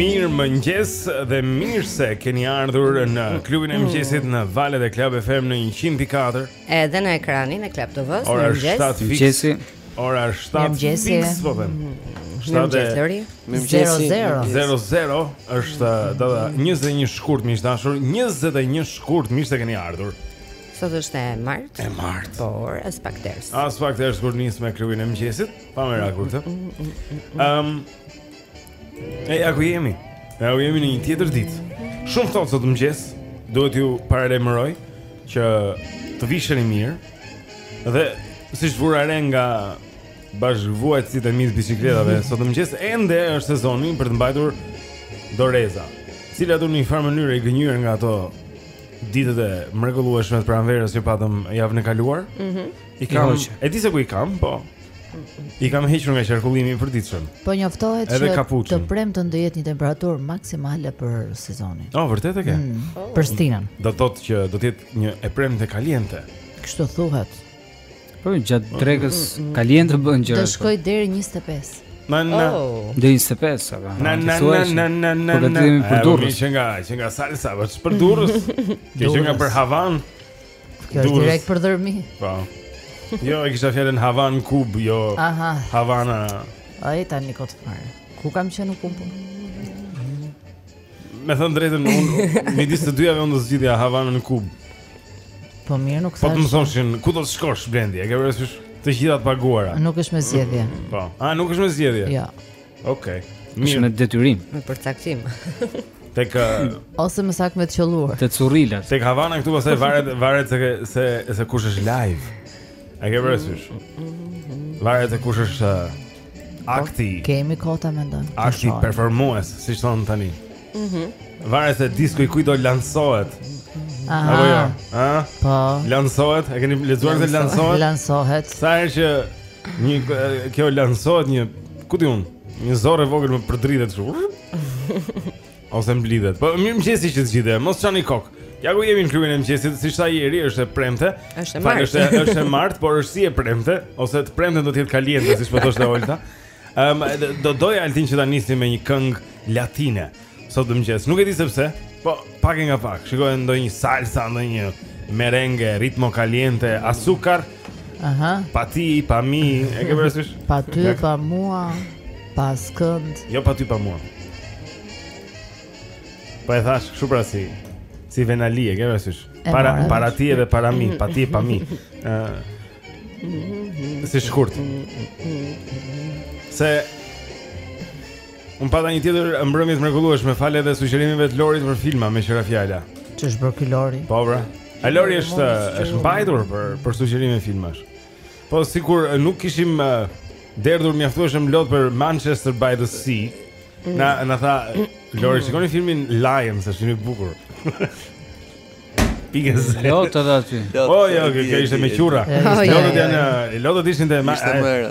Mirëmëngjes dhe mirë se keni ardhur në klubin e mëngjesit në valët e Club FM në 104 Edhe në ekranin e Club TV-s. Ora Mirëmëngjes. 7 fix. Mëngjesi. Ora 7 fix po them. Shtatë. Mëngjesi. 00 është data 21 shkurt miq të dashur, 21 shkurt mirë se keni ardhur. Sot është e martë. E martë. Por as pak ters. As pak ters kur nis me klubin e mëngjesit, pa merak ti. Ëm mm, mm, mm, E ja ku jemi. Ja ku jemi në një tjetër ditë. Shumë ftohtë sot në mëngjes. Duhet t'ju paralajmëroj që të visheni mirë. Dhe siç vura re nga bashkëvuajtësit e mi të biçikletave, sot në mëngjes ende është sezoni për të mbajtur doreza. Të cilat unë në një farë mënyre i gënjyer nga ato ditët e mrekullueshme të pranverës që patëm javën e kaluar. Mhm. Mm I kam, e di se ku i kam, po. I kam hequr nga qarkullimi i përditshëm. Po njoftohet se të premtën do jetë një temperaturë maksimale për sezonin. Oh, vërtet e ke? Mm, oh. Për stinën. Do të thotë që do të jetë një e premte kaliente. Kështu thuhet. Po gjatë oh. drekës kaliente bën gjëra. Do shkojë deri 25. Na na. Oh. Deri 25 apo. Na na na na na na. Po vetëm për Durrës. Që nga, që nga salsa, për Durrës. Që nga për Havanë. Kjo është direkt për Dhërmi. Po. Jo, e kisha fjalën Havanë Kubë, jo. Aha. Havana. Ai tani kot fare. Ku kam qenë ku po? Me thënë të drejtën, unë midis të dyjave unë do zgjidhja Havanën në Kubë. Po mirë, nuk thashë. Po të më thoshin, ku do të shkosh Blendi? E ke parasysh të gjitha të paguara. Nuk është me zgjedhje. Po. A nuk është me zgjedhje? Jo. Ja. Okej. Okay. Është me detyrim. Me përcaktim. Tek ose më saktë me të qelluar. Te Currilat. Tek Havana këtu pastaj varet varet se se se kush është live. A ke parasysh? Varet se kush është uh, akti. Po, kemi kota mendon. Akti performues, siç thonë tani. Mhm. Mm varet se disku i kujt do lansohet. Aha. Apo jo. Ëh? Po. Lansohet, e keni lexuar se lansohet? Lansohet. Sa herë që Një kjo lansohet një, ku di unë, një zorrë e vogël më përdridhet kështu. Ose mblidhet. Po mirëmëngjesi që të gjithëve. Mos çani kokë. Ja ku jemi në klubin e mëngjesit, siç tha Eri, është e premte. Është e martë. Është është e martë, por është si e premte, ose të premten do të jetë kaliente, siç po thoshte Olta. Ëm um, do doja Altin që ta nisim me një këngë latine. Sot në mëngjes, nuk e di se pse, po pak e nga pak. Shikoj ndonjë salsa, ndonjë merengue, ritmo caliente, azúcar. Aha. Pa ti, pa mi, e ke parasysh? pa ty, pa mua, pa askënd. Jo pa ty, pa mua. Po e thashë kështu pra si si venali e ke parasysh? Para para ti edhe para mi, pa ti, pa mi. Ë. Si shkurt. Se Unë pata një tjetër mbrëmje të mrekullueshme, falë edhe sugjerimeve të Lorit për filma me që ra fjala. Ç'është bërë ky Lori? Po bra. A Lori është është mbajtur për për sugjerime filmash. Po sikur nuk kishim uh, derdhur mjaftueshëm lot për Manchester by the Sea. Mm. Na na tha Lori, shikoni filmin Lions, është shumë i bukur. Pikë zero. Lot u derdhën aty. Po, jo, kjo ishte me qurra. Lot edhe janë, Lot edhe ishin te Ma,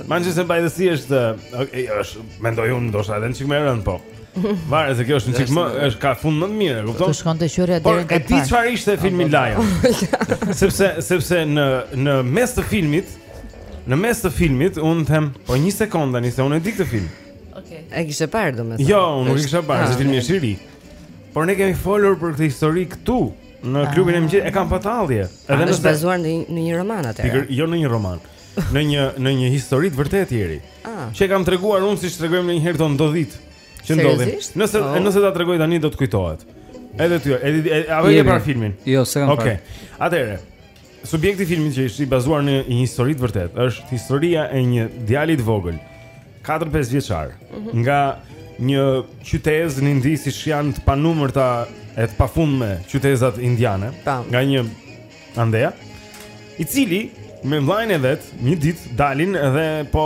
Manchester by the Sea është, okay, është, mendoj unë, ndoshta edhe një çikë më rëndë, po. Varet, se kjo është një çikë më, është ka fund më të mirë, kupton? Të shkon të qurra dhe në të parë. Por, e di çfarë ishte filmin Lion? sepse, sepse në, në mes të filmit, në mes të filmit, unë them, po një sekonda, një se unë e di këtë film. Okay. E kishe parë, domethënë Jo, unë nuk e kisha parë, se filmi është i ri. Por ne kemi folur për këtë histori këtu në ah. klubin e mëngjesit. E kam pa tallje. Edhe ah, është bazuar në në një roman atë. Pikër, jo në një roman. Në një në një histori të vërtetë njeri. Ah. Që e kam treguar unë siç tregojmë ne ngaherë tonat të ditës. Që ndodhin. Nëse oh. nëse ta tregoj tani do të kujtohet. Edhe ty, edhe e ke parë filmin? Jo, s'e kam parë. Okej. Atëherë, Subjekti i filmit që është i bazuar në një histori të vërtetë është historia e një djali të vogël, 4-5 vjeçar, mm -hmm. nga një qytezë në Indi siç janë të panumërta e të pafundme qytezat indiane, Tamam. nga një andea, i cili me vëllain e vet një ditë dalin dhe po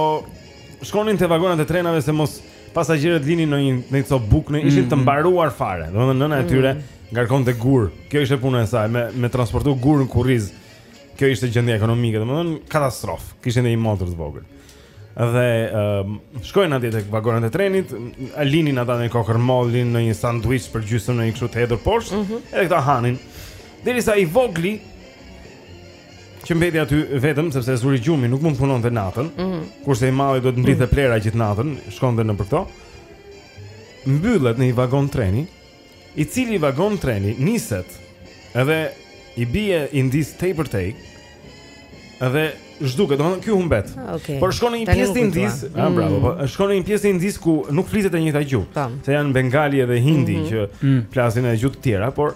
shkonin te vagonat e trenave se mos Pasagjerët linin ndonjë ndonjë copë bukë, ishin mm, të mm. mbaruar fare. Domethënë nëna e mm. tyre ngarkonte gurë. Kjo ishte puna e saj me me transportu gurë në kurriz. Kjo ishte gjendja ekonomike, domethënë katastrofë. Kishin një motër të vogël. Dhe ë uh, shkojnë atje tek vagonat e trenit, a linin ata ndonjë kokërr mollë, ndonjë sanduiç për gjysmë ndonjë kështu të hedhur poshtë, mm -hmm. edhe këta hanin. Derisa i vogli që mbeti aty vetëm sepse e zuri gjumi nuk mund të punonte natën. Mm -hmm. Kurse i madhi duhet të mblidhte mm. plehra gjithë natën, shkonte nëpër këto. Mbyllet në një vagon treni, i cili vagon treni niset edhe i bie Indisë tej për tej. Edhe zhduket, domethënë ky humbet. Ah, okay. Por shkon në një pjesë të Indisë, mm. ah bravo, po mm. shkon në një pjesë të Indisë ku nuk flitet e njëjta gjuhë. Se janë bengali edhe hindi mm -hmm. që mm. flasin edhe gjuhë të tjera, por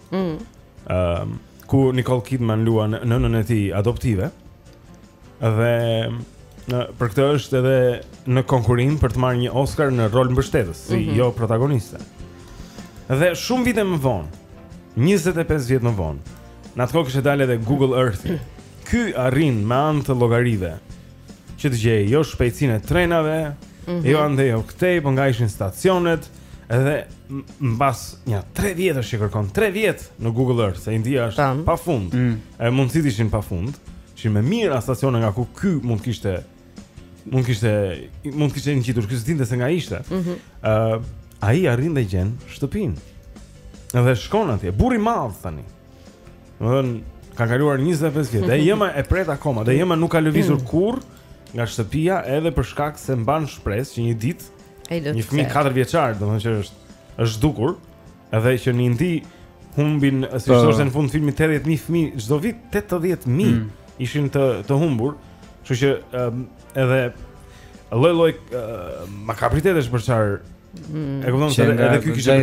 Mm. Ëm ku Nicole Kidman luan nënën e tij adoptive. Dhe për këtë është edhe në konkurrim për të marrë një Oscar në rol mbështetës, si mm -hmm. jo protagoniste. Dhe shumë vite më vonë, 25 vjet më vonë, në atë kohë kishte dalë edhe Google Earth. Ky arrin me anë të llogarive që të gjejë jo shpejtësinë e trenave, mm -hmm. jo andej jo këtej, po nga ishin stacionet, Edhe mbas nja 3 vjetësh që kërkon 3 vjet në Google Earth, se India është pafund. Mm. E mundësitë ishin pafund, ishin me mijëra stacione nga ku ky mund të kishte mund të kishte mund të kishte ngjitur, ky s'dinte se nga ishte. Ëh, mm -hmm. uh, ai arrin dhe gjen shtëpinë. Edhe shkon atje, burrë i madh tani. Domethënë kanë kaluar 25 vjet, dhe e ëma e pret akoma, dhe e ëma nuk ka lëvizur mm. kurrë nga shtëpia edhe për shkak se mban shpresë që një ditë Një fëmijë 4 vjeçar, domethënë është është dukur Edhe që në Indi humbin, siç thoshte në fund filmi 80.000 fëmijë Çdo vit 80.000 mm. ishin të, të humbur Që që um, edhe Lloj lloj uh, makabritet është për të qarë Mm, e kupton se edhe ky kishte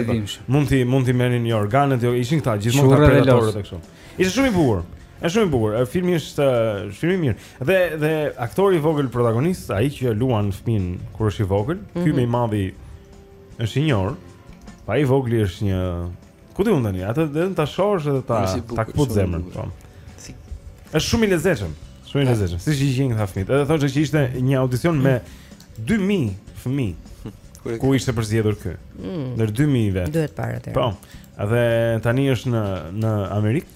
mund t'i mund t'i merrnin organet, jo ishin këta gjithmonë ka predatorët e kështu. Ishte shumë i bukur. Është shumë i bukur. Filmi është shumë i mirë. Dhe dhe aktori i vogël protagonist, ai që luan fëmin kur është i vogël, mm -hmm. ky mhm. më i madhi është i njohur. Po i vogli është një Ku ti undani? Atë vetëm ta shohësh edhe ta ta këput zemrën, po. Si është shumë i lezetshëm. Shumë i lezetshëm. Si i gjejnë këta fëmijë. Edhe thoshte që ishte një audicion me 2000 fëmijë. Ku ishte përzgjedhur ky? Mm. Ndër 2000-ve. Duhet parë atëherë. Po. Dhe tani është në në Amerikë.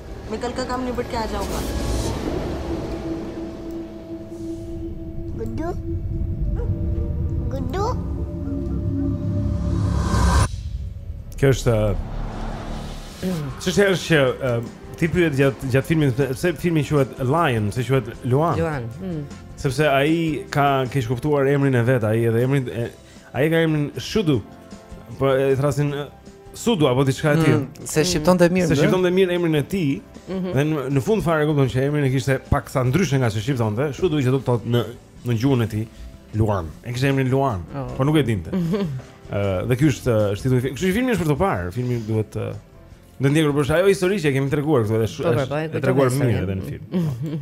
Me kalka kam një bërkja gja u pa. Gudu. Gudu. Kjo është... Që që është që... Uh, ti pyet gjatë gjatë filmit pse filmi quhet Lion, se quhet Luan. Luan. Mm. Sepse ai ka keqkuptuar emrin e vet, ai edhe emrin e, Ai e ka emrin Shudu. Po e thërrasin Sudu apo diçka e tillë. Mm, s'e shqiptonte mirë. S'e shqiptonte mirë emrin e tij. Mm -hmm. Dhe në, në fund fare kupton që emrin e kishte paksa ndryshe nga ç'e shqiptonte. Shudu që do të thotë në në gjuhën e tij Luan. E kishte emrin Luan, oh. por nuk e dinte. Ëh, mm -hmm. dhe ky është është titulli. Kështu që filmi është për të parë, filmi duhet ndjekur përveç asaj histori që e kemi treguar këtu edhe shumë, po, po, po, është treguar mirë edhe në film.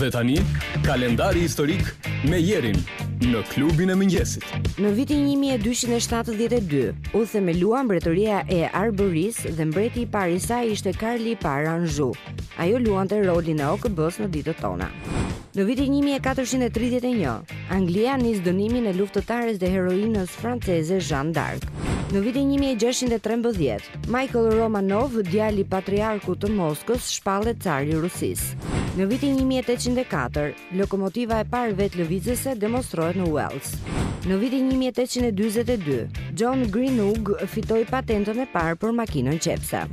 Dhe tani, kalendari historik me Jerin në klubin e mëngjesit. Në vitin 1272, u themelua mbretëria e Arbëris dhe mbreti i parë i saj ishte Karli i Parë Anjou. Ajo luante rolin e OKB-s në ditët tona. Në vitin një mijë e katërqind e tridhjetë e një, Anglia nis dënimin e luftëtares dhe heroinës franceze Jeanne d'Arc. Në vitin një mijë e gjashtëqind e trembëdhjetë, Michael Romanov, djali i patriarkut të Moskës, shpallet car i Rusisë. Në vitin një mijë e tetëqind e katër, lokomotiva e parë vetëlëvizëse demonstrohet në Uels. Në vitin një mijë e tetëqind e dyzet e dy, John Greenough fitoi patentën e parë për makinën qepëse.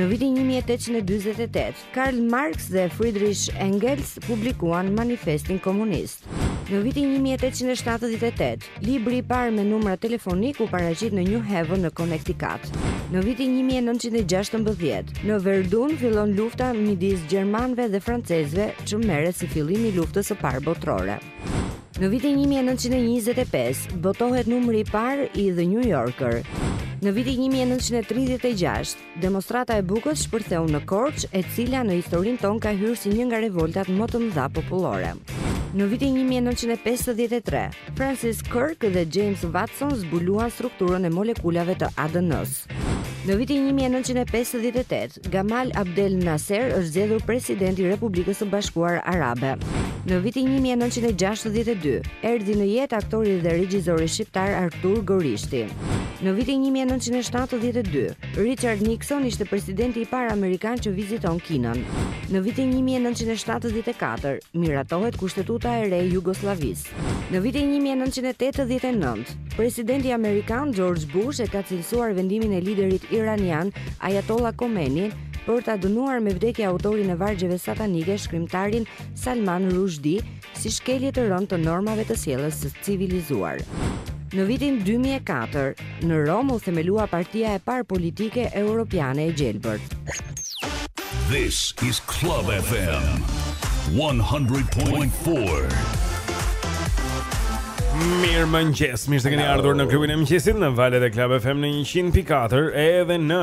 Në vitin një mijë e tetëqind e dyzet e tetë, Karl Marx dhe Friedrich Engels publikuan Manifestin Komunist. Në vitin 1878, libri i parë me numra telefonikë u paraqit në New Haven në Connecticut. Në vitin 1916, në Verdun fillon lufta midis gjermanëve dhe francezëve, që merret si fillimi i luftës së parë botërore. Në vitin 1925, botohet numri i parë i The New Yorker. Në vitin 1936, Demonstrata e Bukës shpërtheu në Korçë, e cila në historinë tonë ka hyrë si një nga revoltat më të mëdha popullore. Në vitin 1953, Francis Crick dhe James Watson zbuluan strukturën e molekulave të ADN-së. Në vitin 1958, Gamal Abdel Nasser është zgjedhur president i Republikës së Bashkuar Arabe. Në vitin 1962, erdhi në jetë aktori dhe regjizori shqiptar Artur Gorishti. Në vitin 1972, Richard Nixon ishte presidenti i parë amerikan që viziton Kinën. Në vitin 1974, miratohet kushtetuta e re e Jugosllavisë. Në vitin 1989, presidenti amerikan George Bush e ka cilësuar vendimin e liderit iranian Ayatollah Khomeini për ta dënuar me vdekje autorin e vargjeve satanike, shkrimtarin Salman Rushdie, si shkelje të rëndë të normave të sjelljes së civilizuar. Në vitin 2004, në Romë u themelua partia e parë politike europiane e gjelbërt. This is Club FM 100.4. Mirëmëngjes, mirë se keni ardhur në klubin e mëngjesit në valët e Club FM në 100.4 edhe në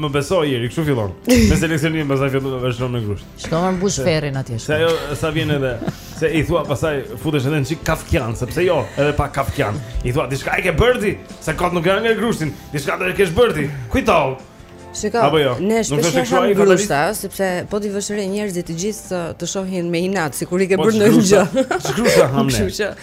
Më beso ieri, kështu fillon. Me seleksionim pastaj fillon me vazhdon me grusht. Shko më mbush ferrin atje. Se ajo sa vjen edhe se i thua pastaj futesh edhe një çik kafkian, sepse jo, edhe pa kafkian. I thua diçka e ke bërë ti, se kot nuk hëngre grushtin. Diçka do të kesh bërë ti. Kujtohu. Shiko, Apo jo. Ne nuk do të shkruaj grushta, sepse po ti vësh re njerëzit të gjithë të shohin me inat sikur i ke bërë ndonjë gjë. Grushta hamë. Kështu që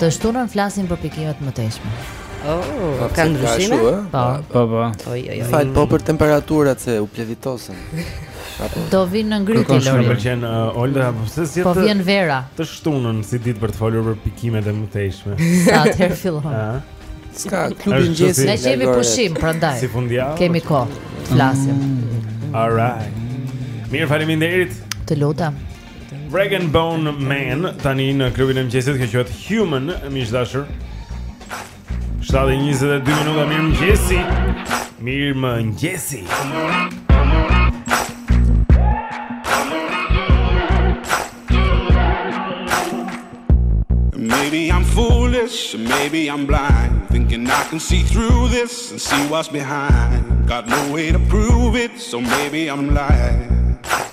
Të shtunën flasim për pikimet e mëtejshme. Oh, ka ndryshime? Po, po, po. Oj, oj, oj. Fol po për temperaturat se u plevitosëm. Do vinë në ngritje Lori. Kërkon pëlqen uh, Olda, po pse si Po vjen vera. Të shtunën si ditë për të folur për pikimet e mëtejshme. Sa atëherë fillon. Ëh. S'ka klub mëngjesi. Ne kemi pushim prandaj. Si fundjavë. Kemi kohë. Flasim. Mm. All right. Mirë, faleminderit. Të lutem. Rag'n'Bone Man tani në klubin e mëngjesit që quhet Human, miq të dashur. 7:22 minuta mirëmëngjesi. Mirëmëngjesi. Maybe I'm foolish, maybe I'm blind Thinking I can see through this and see what's behind Got no way to prove it, so maybe I'm lying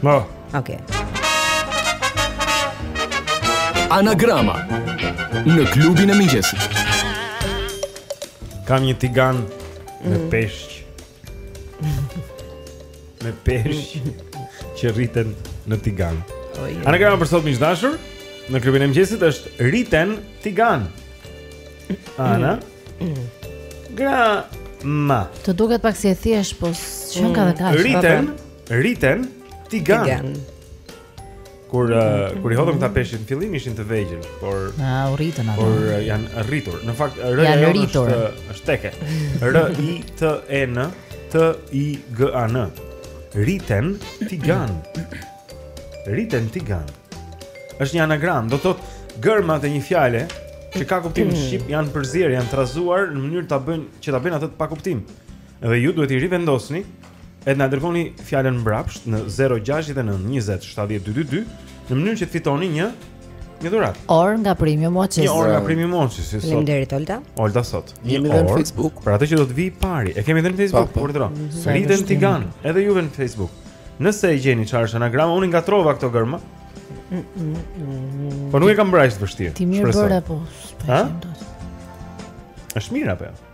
Po. Okej. Anagrama në klubin e mëngjesit. Kam një tigan me mm. peshq. me peshq që rriten në tigan. Anagrama për sot miq të dashur në klubin e mëngjesit është riten tigan. Ana. Mm. Mm. Gra ma. Të duket pak si e thjeshtë, po s'është dhe kaq. Riten Riten tigan. Tigan. Kur uh, kur i hodhëm këta peshq në fillim ishin të vegjël, por na u rritën ata. Por uh, janë rritur. Në fakt rëja e rritur. është uh, është teke. R I T E N T I G A N. Riten tigan. Riten tigan. Është një anagram, do të thotë gërmat e një fjale që ka kuptim në mm. shqip janë përzier, janë trazuar në mënyrë ta bëjnë që ta bëjnë atë të pa kuptim. Dhe ju duhet t'i rivendosni E të na dërgoni fjalën mbrapsht në 069 20 70 222 në mënyrë që të fitoni një një dhuratë. Orë nga Primi Moçi. Një orë nga Primi Moçi, si sot. Faleminderit Olda. Olda sot. Jemi në Facebook. Për atë që do të vijë i pari. E kemi edhe në Facebook, po, po. urdhëro. Mhm. Riten Tigan, edhe juve në Facebook. Nëse e gjeni çfarë është anagrama, unë i ngatërrova këto gërma. Po nuk e kam bërë aq të vështirë. Ti mirë bëra po. Ha? Është mirë apo? Jo?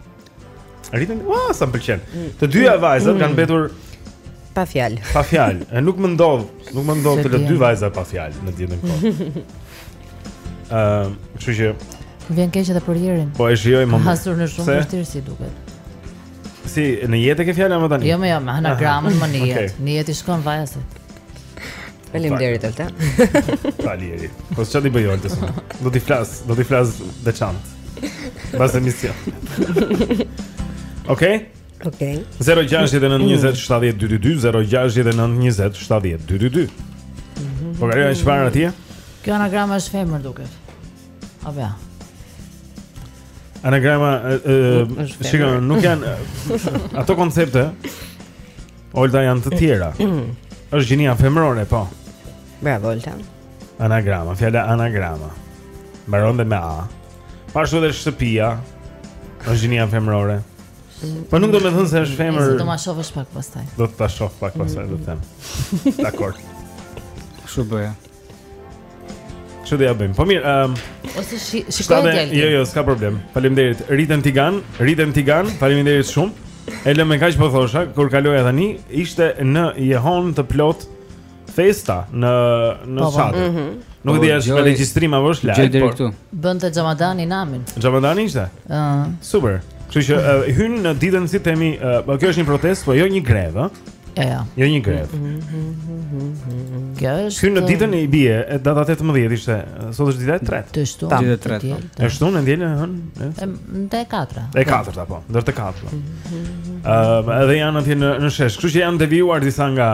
Rritën, ua, sa më pëlqen. Mm. Të dyja mm. vajzat mm. kanë mbetur pa fjalë. Pa fjalë. E nuk më ndodh, nuk më ndodh të lë dy vajza pa fjalë në të njëjtën kohë. Ëm, kështu që më vjen keq edhe për Jerin. Po e shijoj më. Hasur në shumë vështirësi si duket. Si në jetë ke fjalën më tani? Jo, jo, me anagramën më në jetë. Në jetë i shkon vajzat. Faleminderit Olta. Faleminderit. Po çfarë t'i bëj Alta? Do t'i flas, do t'i flas veçantë. Pas emisionit. Okej. Okej. 0692070222 0692070222. Po gjerë është çfarë atje? Kjo anagrama është femër duket. Apo ja. Anagrama, shikoj, nuk janë ato koncepte. Olta janë të tjera. Është gjinia femërore, po. Bravo Olta. Anagrama, fjala anagrama. Mbaron me a. Po ashtu edhe shtëpia. Është gjinia femërore. Po nuk do me thënë se është femër. Do ta shohësh pak pastaj. Do ta shoh pak pastaj, do të them. Dakor. Kështu bëja. Kështu do ia bëjmë? Po mirë, ëm ehm, ose shikoj djalin. Jo, jo, s'ka problem. Faleminderit. Riten Tigan, Riten Tigan, faleminderit shumë. E lëmë kaq po thosha, kur kaloja tani, ishte në jehonë të plot festa në në po, po. Çadër. Mm -hmm. Nuk po, di a është me regjistrim apo është live. Gjej deri këtu. Bënte Xhamadani namin. Xhamadani ishte? Ëh. Super. Kështu që uh, hyn në ditën si themi, uh, kjo është një protestë, po jo një grevë, ëh. E ja. Jo një grevë. Kjo është Hyn në ditën e i bie, data 18 ishte, sot është dita e 3. Të shtunë. Dita e 3. Po. E shtunë e diel, e hënë? Në të 4. E 4-ta po, ndër të 4. Ëm edhe janë atje në në shesh, kështu që janë devijuar disa nga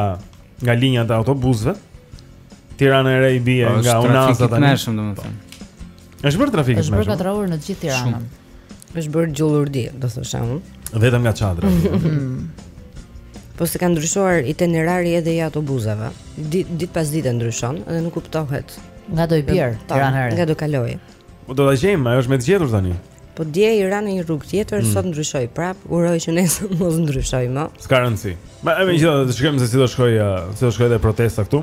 nga linjat e autobusëve. Tirana e Re i bie po, nga Unaza tani. Është shumë domethënë. Është bërë trafik i tmerrshëm. Është bërë katrahurë në të gjithë Tiranën. Është bërë gjullurdi, do thosha unë. Vetëm nga çadra. Po se kanë ndryshuar itinerari edhe i autobuzave. Dit, ditë pas dite ndryshon dhe nuk kuptohet nga do i bjerë Tirana. Nga do kalojë. Po do ta gjejmë, ajo është me të gjetur tani. Po dje i ra në një rrugë tjetër, mm. sot ndryshoi prap, uroj që nesër mos ndryshojë më. S'ka rëndësi. Ma e vjen që të shikojmë se si do shkojë, uh, si do shkojë edhe protesta këtu.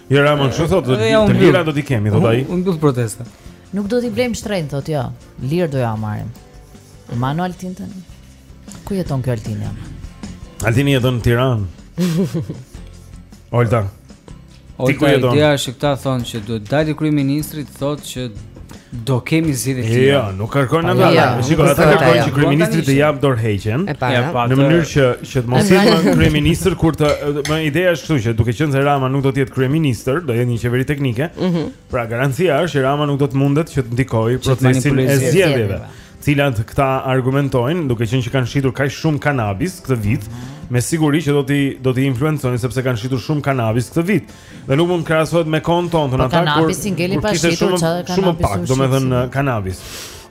Jo Rama, kështu thotë, të lira do t'i kemi, thotë ai. Unë do të protestoj. Nuk do t'i blejmë shtrenjtë, thotë jo. Lirë do ia marrim. Manu Altin tani. Ku jeton kjo Altini? Altini jeton në Tiranë. Olta. Ti ku jeton? Ideja është këta thonë që duhet dalë kryeministri të thotë që Do kemi zgjidhje tjetër. Jo, nuk kërkojnë ata. Ja, shikoj, ata kërkojnë që kryeministri të japë dorëheqjen. Në mënyrë që që të mos jetë më kryeministër kur të më ideja është kështu që duke qenë se Rama nuk do të jetë kryeministër, do jetë një qeveri teknike. Mhm. Pra garancia është që Rama nuk do të mundet që të ndikojë procesin e zgjedhjeve, të cilat këta argumentojnë, duke qenë që kanë shitur kaq shumë kanabis këtë vit, me siguri që do t'i do t'i influencojnë sepse kanë shitur shumë kanabis këtë vit. Dhe nuk mund të krahasohet me kohën tonë, thonë ata. Kanabis i ngeli pa shitur çfarë kanabis. Shumë pak, domethënë kanabis.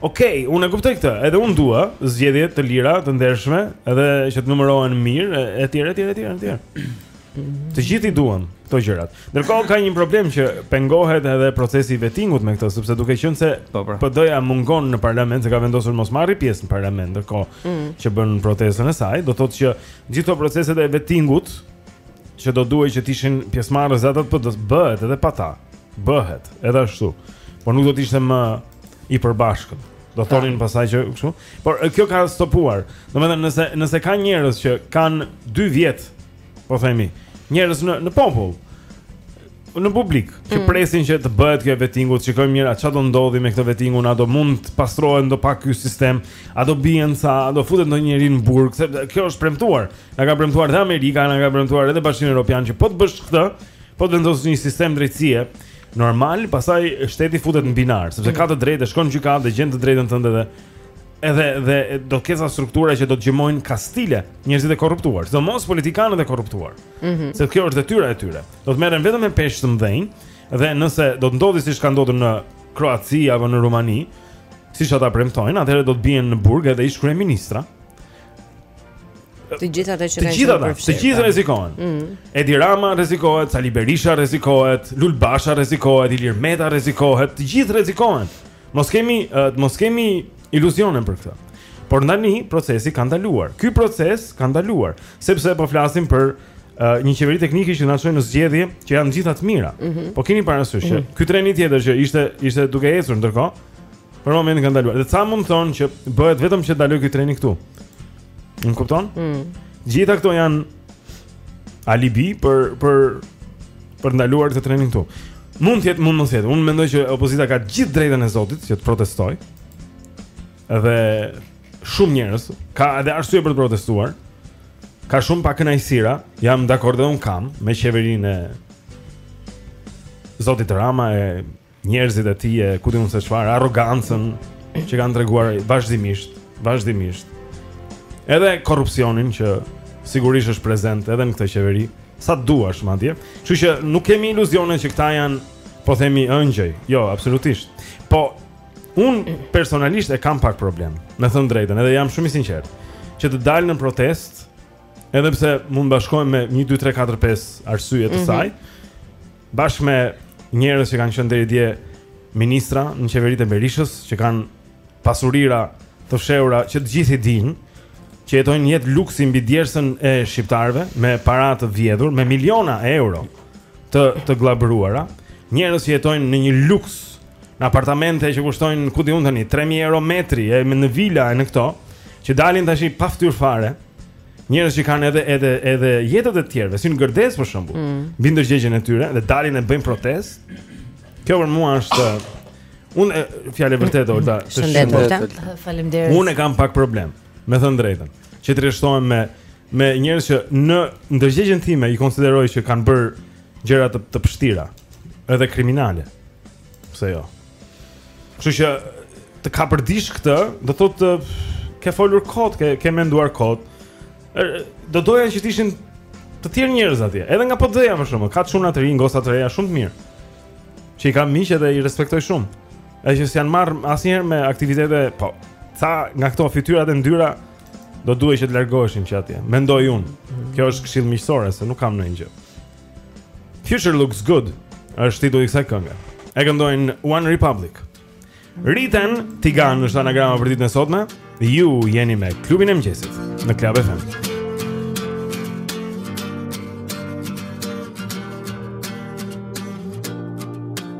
Okej, okay, unë e kuptoj këtë. Edhe unë dua zgjedhje të lira, të ndershme, edhe që të numërohen mirë etj etj etj etj. Të gjithë i duan këto gjërat. Ndërkohë ka një problem që pengohet edhe procesi i vettingut me këtë, sepse duke qenë se po, pra. PD-ja mungon në parlament, se ka vendosur mos marrë pjesë në parlament ndërkohë mm. që bën protestën e saj, do thotë që gjithë këto proceset e vettingut që do duhej që të ishin pjesëmarrës dhe ata të PD-së, bëhet edhe pa ta. Bëhet edhe ashtu. Por nuk do të ishte më i përbashkët. Do thonin pastaj që kështu. Por e, kjo ka stopuar. Domethënë nëse nëse ka njerëz që kanë 2 vjet, po themi, njerëz në në popull në publik që mm. presin që të bëhet ky vettingu, të shikojmë a çfarë do ndodhi me këtë vettingun, a do mund të pastrohet ndopak ky sistem, a do bien ca, a do futet ndonjëri në burg, se kjo është premtuar. Na ka premtuar dhe Amerika, na ka premtuar edhe Bashkimi Evropian që po të bësh këtë, po të vendosësh një sistem drejtësie normal, pastaj shteti futet në binar, sepse ke të mm. drejtë, shkon në gjykatë dhe gjen të drejtën tënde dhe edhe dhe do të kesh struktura që do të gjurmojnë kastile, njerëzit e korruptuar, sidomos politikanët e korruptuar. Mm -hmm. Se kjo është detyra e tyre. Do të merren vetëm me peshq të mëdhenj dhe nëse do të ndodhi siç ka ndodhur në Kroaci apo në Rumani, siç ata premtojnë, atëherë do të bien në burg edhe ish kryeministra. Të gjitha ato që kanë qenë përfshirë. Të gjitha rrezikohen. Mm -hmm. Edi Rama rrezikohet, Sali Berisha rrezikohet, Lul Basha rrezikohet, Ilir Meta rrezikohet, të gjithë rrezikohen. Mos kemi uh, mos kemi iluzione për këtë. Por tani procesi ka ndaluar. Ky proces ka ndaluar, sepse po flasim për uh, një qeveri teknike që të na çojë në zgjedhje që janë të gjitha të mira. Mm -hmm. Po keni parasysh që mm -hmm. ky treni tjetër që ishte ishte duke ecur ndërkohë për momentin ka ndaluar. Dhe ca mund të thonë që bëhet vetëm që të ndalojë ky treni këtu. Më kupton? Mm -hmm. Gjitha këto janë alibi për për për ndaluar këtë trenin këtu. Mund të jetë, mund mos jetë. Unë mendoj që opozita ka gjithë drejtën e Zotit që të protestojë. Dhe shumë njerëz ka edhe arsye për të protestuar. Ka shumë pakënaqësira, jam dakord edhe unë kam me qeverinë e Zotit Rama e njerëzit e tij e ku di unë se çfarë arrogancën që kanë treguar vazhdimisht, vazhdimisht. Edhe korrupsionin që sigurisht është prezent edhe në këtë qeveri, sa duash madje. Kështu që nuk kemi iluzione që këta janë po themi ëngjëj. Jo, absolutisht. Po Unë personalisht e kam pak problem, me thënë drejtën, edhe jam shumë i sinqertë, që të dal në protestë, edhe pse mund të bashkohem me 1 2 3 4 5 arsye të mhm saj, mhm bashkë me njerëz që kanë qenë deri dje ministra në qeveritë e Berishës, që kanë pasurira të fshehura që të gjithë i dinë, që jetojnë jetë luksi mbi djersën e shqiptarëve me para të vjedhur, me miliona euro të të gllabëruara, njerëz që jetojnë në një luks në apartamente që kushtojnë ku di unë tani 3000 euro metri e në vila e në këto që dalin tash pa fytyrë fare. Njerëz që kanë edhe edhe edhe jetët e të tjerëve, si në Gërdec për shembull, mm. mbi mm. ndërgjegjen e tyre dhe dalin e bëjnë protestë. Kjo për mua është një fjalë vërtet Olta, shëndet. Faleminderit. Unë e kam pak problem, me thënë drejtën, që të rreshtohem me Me njerëz që në ndërgjegjen time i konsideroj që kanë bërë gjëra të të pështira, edhe kriminale. Pse jo? Kështu që të kapërdish këtë, do thotë të ke folur kot, ke ke menduar kot. Do doja që të ishin të tjerë njerëz atje, edhe nga PD-ja për shembull. Ka çuna të rinj, goca të reja shumë të mirë. Që i kam miq dhe i respektoj shumë. Edhe që s'janë marrë asnjëherë me aktivitete, po. ca nga këto fytyrat e ndyra Do duhej që të largoheshin që andej. Mendoj unë. Mhm. Kjo është këshillë miqësore se nuk kam ndonjë gjë. Future looks good. Është titulli i kësaj kënge. E këndojnë One Republic. Riten Tigan është anagrama për ditën e sotme. Ju jeni me klubin e mëngjesit në Club FM.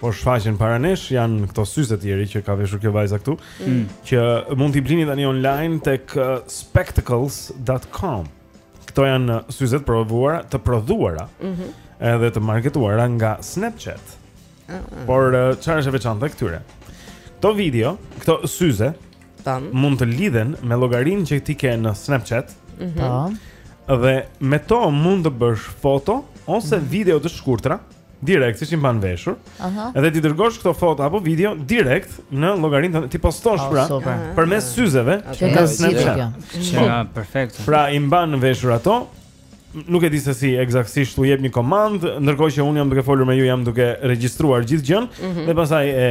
po shfaqen para nesh janë këto syze të tjera që ka veshur kjo vajza këtu, mm. që mund t'i blini tani online tek uh, spectacles.com. Këto janë uh, syze të provuara, të prodhuara. Mhm. Edhe të marketuara nga Snapchat. Aha. Por uh, çfarë është e veçanta e këtyre? Këto video, këto syze tan mund të lidhen me llogarinë që ti ke në Snapchat. Mhm. Dhe me to mund të bësh foto ose mhm video të shkurtra. direkt siç i mban veshur. Aha. Edhe t'i dërgosh këto foto apo video direkt në llogarinë tënde, t'i postosh pra përmes syzeve në Snapchat. Që perfekt. Pra i mban veshur ato. Nuk e di se si eksaktësisht u jep një komandë, ndërkohë që un jam duke folur me ju, jam duke regjistruar gjithë gjën mm -hmm. dhe pastaj e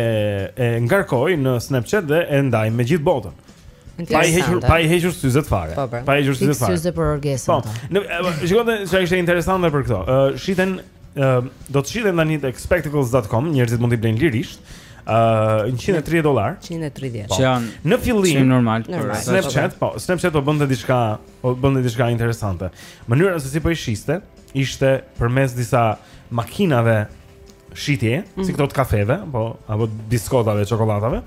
e ngarkoj në Snapchat dhe e ndaj me gjithë botën. Pa i hequr, pa i hequr syzet fare. Po, po. Pa i hequr syzet fare. Syze për orgesën. Po. Shikoni, çfarë ishte interesante për këto. Ë, shiten uh, do të shiten tani tek spectacles.com, njerëzit mund t'i blejnë lirisht. Uh, 130 dolar 130 po. që janë në fillim që normal për Snapchat po Snapchat po bënte diçka po bënte diçka interesante mënyra se si po i shiste ishte përmes disa makinave shitje mm -hmm. si mhm. këto të kafeve po apo biskotave çokollatave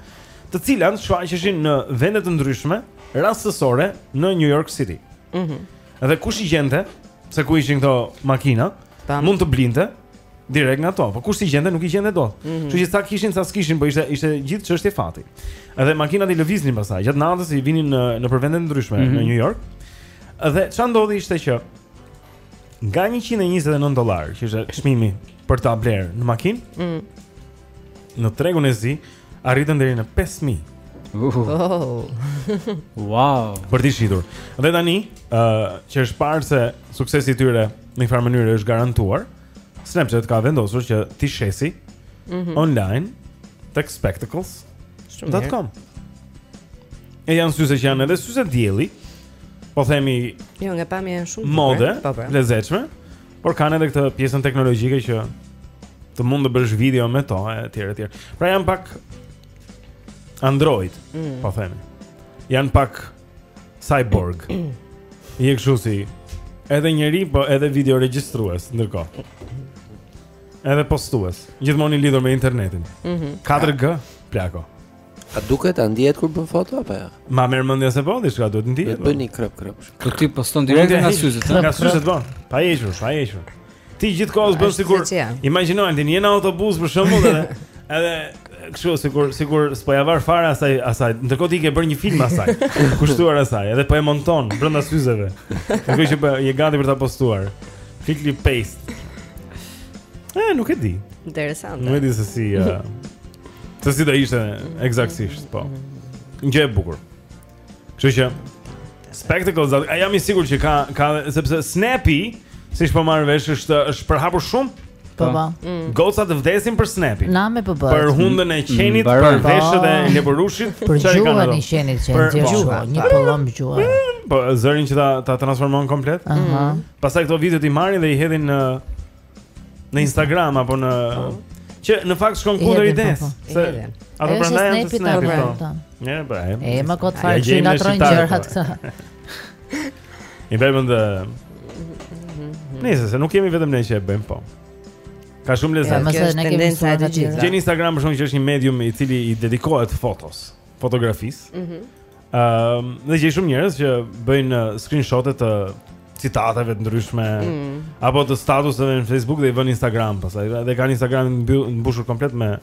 të cilat shfaqeshin në vende të ndryshme rastësore në New York City mhm mm Edhe kush i gjente, se ku ishin këto makina, Tam. mund të blinte direkt nga to. Po kush s'i gjente, nuk i gjente dot. Mm -hmm. Kështu që ca kishin, ca s'kishin, po ishte ishte gjithë çështje fati. Edhe makinat i lëviznin pastaj, gjatë natës i vinin në nëpër vende të ndryshme mm -hmm. në mhm. New York. Dhe ça ndodhi ishte që nga 129 dollarë, që ishte çmimi për ta blerë në makinë, mm. në tregun e zi arritën deri në 5000. Uh. Oh. wow. Për t'i shitur. Dhe tani, ë uh, që është parë se suksesi i tyre në një farë mënyrë është garantuar, Snapchat ka vendosur që t'i shesi mm -hmm. online tek spectacles.com. E janë syze që janë edhe syze dielli. Po themi, jo, nga pamja janë shumë. Mode, po, po. lezetshme. Por kanë edhe këtë pjesën teknologjike që të mund të bësh video me to etj etj. Pra janë pak Android, mm. po themi. Janë pak cyborg. Je kështu si edhe njeri, po edhe video regjistrues ndërkohë. Edhe postues, gjithmonë i lidhur me internetin. Mm -hmm. 4G, plako. A duket, a ndihet kur bën foto apo jo? Ma merr mendja se po, diçka duhet ndihet. Të po. bën krëp krëp. Po ti poston direkt nga syzet, ha? Nga syzet po. Pa hequr, pa hequr. Ti gjithkohës bën sikur imagjino Altin, je në autobus për shembull edhe edhe kështu sikur sikur s'po ja var fare asaj asaj. Ndërkohë ti ke bërë një film asaj, kushtuar asaj, edhe po e monton brenda syzeve. Kjo që po je gati për ta postuar. Fikli paste. Eh, nuk e di. Interesante. Nuk e di se si uh, se si do ishte eksaktësisht, po. Gjë e bukur. Kështu që spectacles, a jam i sigurt që ka ka sepse Snapi, siç po marr vesh, është është përhapur shumë. Po po. Mm. Gocat vdesin për Snapin. Na me po bëj. Për hundën e qenit, mm, për veshët e po. lepurushit, për gjuhën e qenit që është gjuhë, një pëllëmbë gjuhë. Mm, po zërin që ta ta transformon komplet. Ëh. Pastaj këto videot i marrin dhe i hedhin në në Instagram apo në po. që në fakt shkon kundër idesë. Po, po, se ato prandaj janë të snapit ato. Ne po. E më kot fare që na trojnë gjërat këta. I bëjmë ndë Nëse se nuk jemi vetëm ne që e bëjmë po. Ka shumë lezat. Ja, kjo është tendenca e të gjitha. Te Instagram për shkak që është një medium i cili i dedikohet fotos, fotografisë. Mhm. Mm Ëm, uh, dhe gjej shumë njerëz që bëjnë uh, screenshote të citateve të ndryshme mm. apo të statuseve në Facebook dhe i vënë në Instagram pastaj dhe kanë Instagramin mbushur komplet me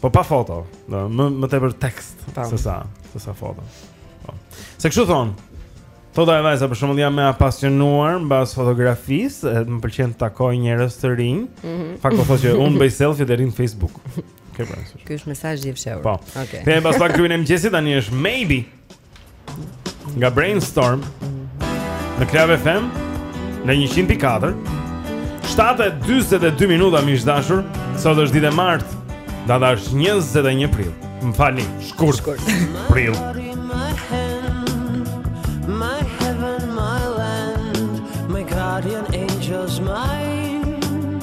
po pa foto, do më më tepër tekst se sa, se sa foto. Po. Se kështu thon. Thotë ajo vajza për shembull jam e apasionuar mbas fotografisë, më pëlqen të takoj njerëz të rinj. Mm -hmm. Fakti thotë që un bëj selfie deri në Facebook. Ke parasysh. Ky është mesazhi i fshehur. Po. Okej. Okay. Këtu mbas pak klubi i mëngjesit tani është Maybe nga Brainstorm. Në Club FM në 100.4. 7:42 minuta miq të dashur. Sot është ditë e martë. Data është 21 prill. Më falni, shkurt. Shkurt. Prill. My heaven, my land, my guardian angels, my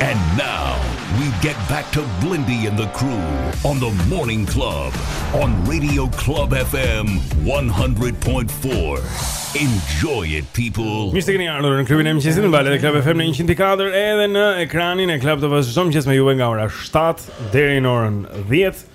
And now we get back to Blendi and the crew on the morning club on Radio Club FM 100.4. Enjoy it people. Mirë se keni ardhur në klubin e mëngjesit në valët e Club FM në 100.4 edhe në ekranin e Club TV-së. Çdo mëngjes me juve nga ora 7 deri në orën 10.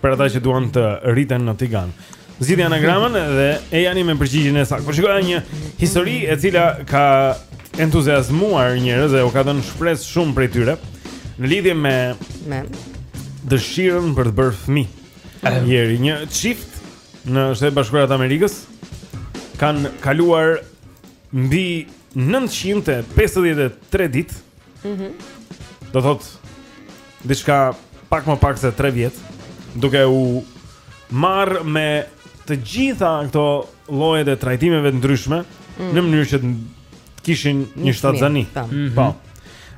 Për ata që duan të rriten në tigan. Zgjidhni anagramën dhe ejani me përgjigjen e saktë. Po shikoja një histori e cila ka entuziazmuar njerëz dhe u ka dhënë shpresë shumë prej tyre në lidhje me me dëshirën për të bërë fëmijë. Jeri, një çift në Shtetet e Bashkuara të Amerikës kanë kaluar mbi 953 ditë. Mhm. Mm do thotë diçka pak më pak se 3 vjet, duke u marrë me të gjitha këto llojet e trajtimeve të ndryshme mm. në mënyrë që të kishin një shtatzani. Po. Mhm. po.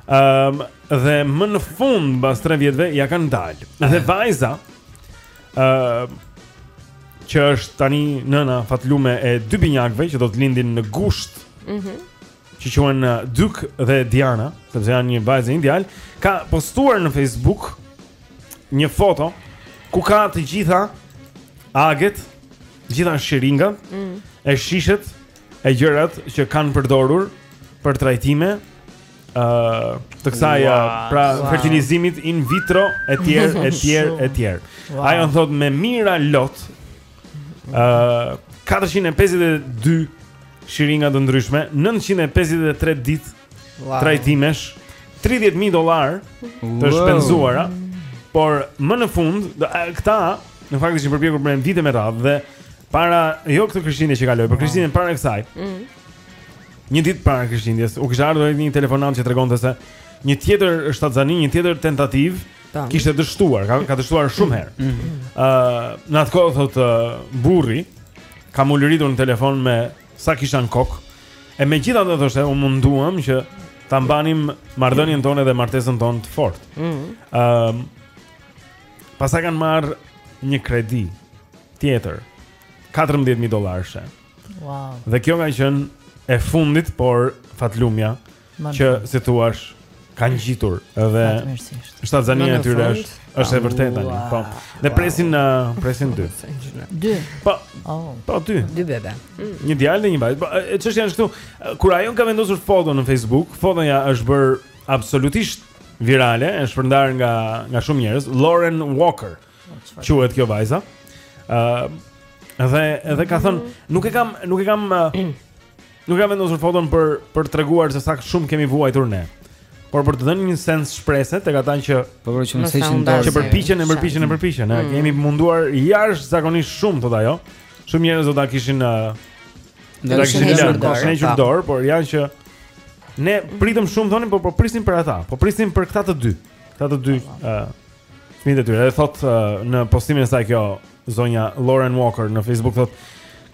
Ëm um, dhe më në fund pas 3 vjetëve ia kanë dalë. Ah. Dhe vajza ë uh, që është tani nëna fatlume e dy binjakëve që do të lindin në gusht. Mhm. Mm që quhen uh, Duke dhe Diana, sepse janë një vajzë e një djalë, ka postuar në Facebook një foto ku ka të gjitha aget, të gjitha shiringat, mm. e shishet, e gjërat që kanë përdorur për trajtime uh, të kësaj wow, uh, pra wow. fertilizimit in vitro etj etj etj. Ajo thotë me mijëra lot Uh, 452 shiringa të ndryshme, 953 ditë wow. trajtimesh, 30.000 dollarë të shpenzuara, por më në fund, këta në fakt ishin përpjekur për vite me radhë dhe para jo këtë Krishtlindje që kaloi, por Krishtlindjen para kësaj. Mm. Një ditë para Krishtlindjes, u kishte ardhur një telefonatë që tregonte se një tjetër shtatzani, një tjetër tentativë Tam. Kishte dështuar, ka, ka dështuar shumë herë. Ëh, mm -hmm. uh, në atë kohë thotë uh, burri kam ulëritur në telefon me sa kisha në kokë. E megjithatë thoshte u munduam që ta mbanim marrëdhënien tonë dhe martesën tonë të fortë. Ëh. Mm -hmm. uh, Pastaj kanë marrë një kredi tjetër 14000 dollarëshe. Wow. Dhe kjo ka qenë e fundit, por fatlumja. Ëh që si thua ka ngjitur, edhe shtatzania e tyre është është e vërtetë tani. Po. Ne presim ne presim dy. Dy. Po. Oh. Po dy. Dy bebe. Mm. Një djalë dhe një vajzë. Po çështja është këtu? Kur ajo ka vendosur foton në Facebook, fotoja është bërë absolutisht virale, është shpërndarë nga nga shumë njerëz, Lauren Walker. Quhet kjo vajza. Ëh, uh, edhe edhe ka thënë, nuk e kam, nuk e kam uh, Nuk kam vendosur foton për për të treguar se sa shumë kemi vuajtur ne. Por për të dhënë një sens shprese tek ata që po për që mos heqin dorë. Që përpiqen e përpiqen e përpiqen. Ne mm. jemi munduar jashtëzakonisht shumë thotë ajo. Shumë njerëz do ta kishin do ta kishin lënë pas një çfarë dorë, por janë që ne pritëm shumë thonë, po po prisnim për ata. Po prisnim për këta të dy. Këta të dy ë Fëmijët e tyre dhe thotë uh, në postimin e saj kjo zonja Lauren Walker në Facebook thotë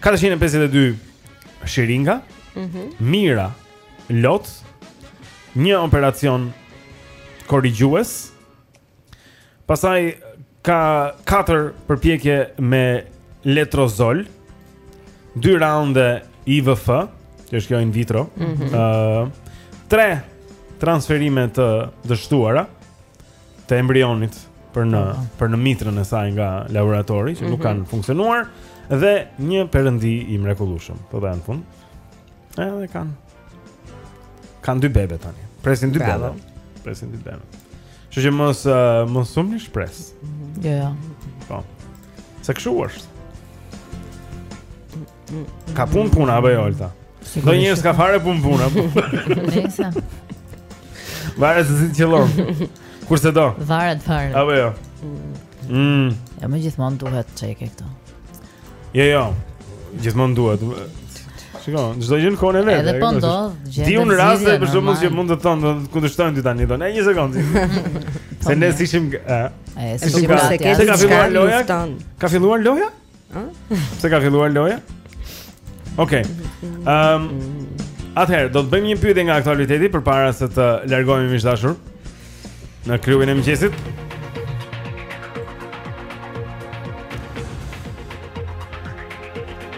452 shiringa, mm -hmm. mijëra, lot, një operacion korrigjues. Pastaj ka katër përpjekje me letrozol, dy raunde IVF, që është kjo in vitro, mm -hmm. uh, tre transferime të dështuara, të embrionit për në po, po. për në mitrën e saj nga laboratori që mm -hmm. nuk mhm. kanë funksionuar dhe një perëndi i mrekullueshëm. Thotë në fund. Edhe kanë kanë dy bebe tani. Presin dy bebe. Presin dy bebe. Që që mos, uh, mos humbni shpresë Jo, jo Po Se kështu është Ka punë puna apo jo Alta? Do njerëz s'ka fare punë puna. Nëse. Varet se si të qëllon. Kurse do. Varet fare. Apo jo. Mm. Ja më gjithmonë duhet t'çekesh këtu. Jo, jo. Gjithmonë duhet. Shiko, çdo gjë në kohën e vet. Edhe po ndodh, gjë. Di unë raste për shkakun që mund të thonë do të kundërshtojnë ti tani don. Ne një sekondë. Se ne s'ishim ë. Është se ka filluar loja. Ka filluar loja? Se ka filluar loja? Okej. Okay. Ehm, um, atëherë do të bëjmë një pyetje nga aktualiteti përpara se të largohemi miq dashur në klubin e mëngjesit.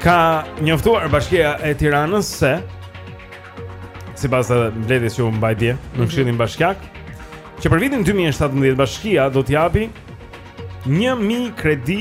Ka njoftuar bashkia e Tiranës se sipas mbledhjes që u mbaj dje në mhm. këshillin bashkiak që për vitin 2017 bashkia do të japi 1000 kredi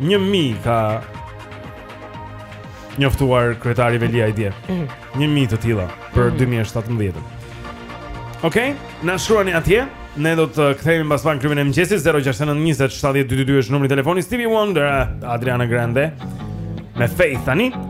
1000 ka njoftuar kryetari Veliaj dje. 1000 të tilla për 2017. Mhm. Okej, okay, na shkruani atje. Ne do të kthehemi mbas pak në klubin e mëngjesit 0692070222 është numri i telefonit Stevie Wonder, Adriana Grande. Me Faith tani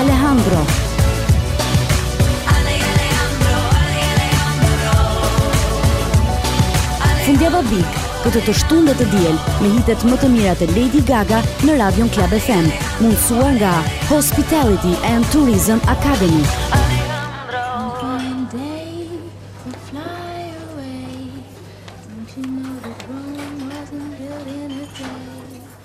Alejandro Fundjava Big, këtë të shtunë dhe të diel, me hitet më të mira të Lady Gaga në Radion Club FM, mundësuar nga Hospitality and Tourism Academy.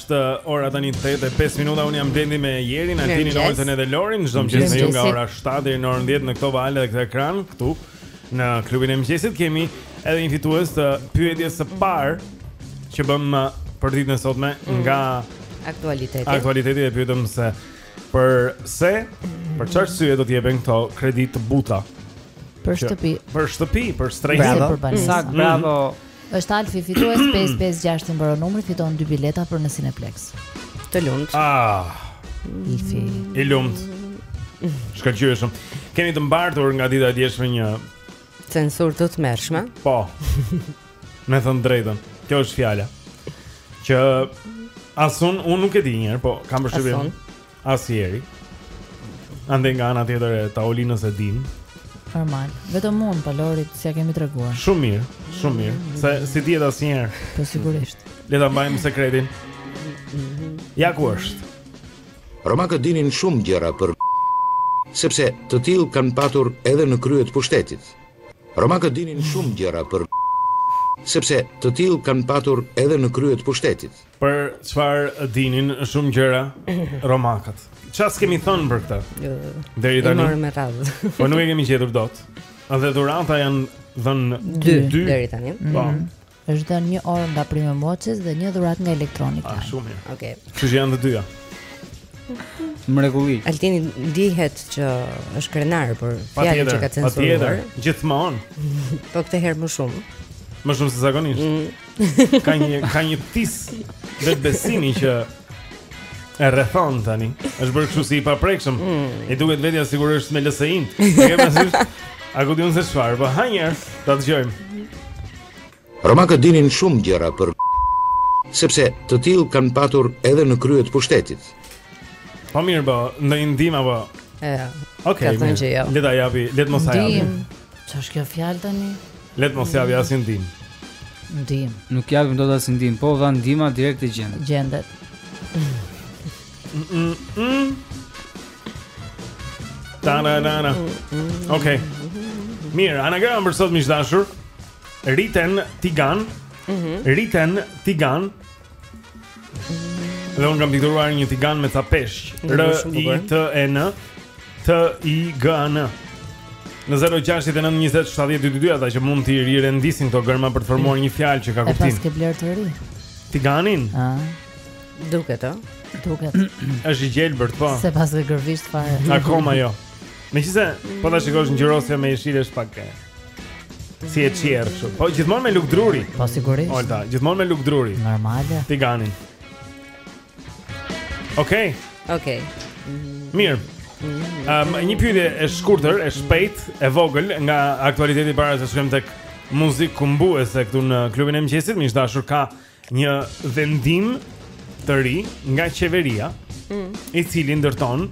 Është ora tani 8:05 minuta. Un jam Blendi me Jerin, Altinin, Olsen edhe Lorin. Çdo mëngjes me ju nga ora 7 deri në orën 10 në këto valë dhe këtë ekran këtu në klubin e mëngjesit kemi edhe një fitues të pyetjes së parë që bëmë uh, për ditën e sotme mm. nga aktualiteti. Aktualiteti e pyetëm se për se për çfarë arsye do të jepen këto kredi të buta për shtëpi. Për shtëpi, për strehim, për banesë. Bravo. Mm. Është Alfi fitues 556 i mbaron numri, fiton dy bileta për në Cineplex. Të lumtë. Ah. Alfi. I lumtë. Shkëlqyeshëm. Kemi të mbartur nga dita e djeshme një censurë të tmerrshme. Po. Me thënë të drejtën. Kjo është fjala. Që as unë nuk e di njëherë, po kam përshtypjen. Asnjeri. Andej nga ana tjetër e tavolinës e dinë. Normal. Vetëm unë po Lorit s'ja kemi treguar. Shumë mirë, shumë mirë. Se s'i dihet asnjëherë. Po sigurisht. Le ta mbajmë sekretin. Ja ku është. Romakët dinin shumë gjëra për sepse të tillë kanë patur edhe në krye të pushtetit. Romakët dinin shumë gjëra për sepse të tillë kanë patur edhe në krye të pushtetit. Për çfarë dinin shumë gjëra romakët? Çfarë kemi thënë për këta? Jo. Deri tani. Morëm me radhë. Po nuk e kemi gjetur dot. Dhe dhurata janë dhënë dy deri tani. Po. Mhm. Është dhënë një orë nga Prime Watches dhe një dhuratë nga Electronic Line. Ah, shumë mirë. Okej. Okay. Kështu që janë të dyja. Mrekulli. Altini dihet që është krenar për fjalën që ka censuruar. Patjetër, gjithmonë. Po këtë herë më shumë. Më shumë se zakonisht. Mm. Ka një ka një tis vetëbesimi që e rrethon tani. Është bërë kështu si i paprekshëm. Mm. I duket vetja sikur është me LSI-n. E ke pasur? A ku diun se çfarë? Po ja njëherë, ta dëgjojmë. Romakët dinin shumë gjëra për sepse të tillë kanë patur edhe në krye të pushtetit. Po mirë, po, një ndihmë apo? Jo. Okej. Okay, Le t'ia japim, le të mos ia. Çfarë është kjo fjalë tani? Le të mos ia japim mm. asnjë ndihmë. Ndihmë. Nuk japim dot asnjë ndihmë, po dha ndihma direkt e gjend. Gjendet. Ta na na na. Okej. Mirë, anagram për sot miq të dashur. Riten Tigan. Mhm. Riten Tigan. Dhe unë kam pikturuar një tigan me ca peshq. R, I, T, E, N T, I, G, A, N Në 069 20 7 22 Ata që mund t'i rirendisin këto gërma për të formuar një fjalë që ka kuptim E paske blerë të ri Tiganin? A, duket. Duket, është i gjelbër, po S'e paske gërvisht fare Akoma jo Megjithëse, po ta shikosh ngjyrosja me jeshile është pak e Si e çjerrë kështu. Po gjithmonë me lugë druri. Po sigurisht. Olta, gjithmonë me lugë druri. Normale. Tiganin. Okej. Okay. Okej. Okay. Mirë. Um, një pyetje e shkurtër, e shpejt, e vogël nga aktualiteti para se të shkojmë tek muzikë kumbuese këtu në klubin e mëngjesit, miq të dashur ka një vendim të ri nga qeveria, mm. i cili ndërton,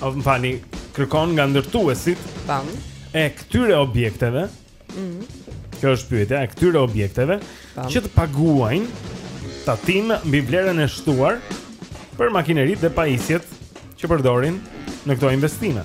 më falni, kërkon nga ndërtuesit tan e këtyre objekteve. Mm. Kjo është pyetja e këtyre objekteve Tam. që të paguajnë tatim mbi vlerën e shtuar për makineritë dhe pajisjet që përdorin në këto investime.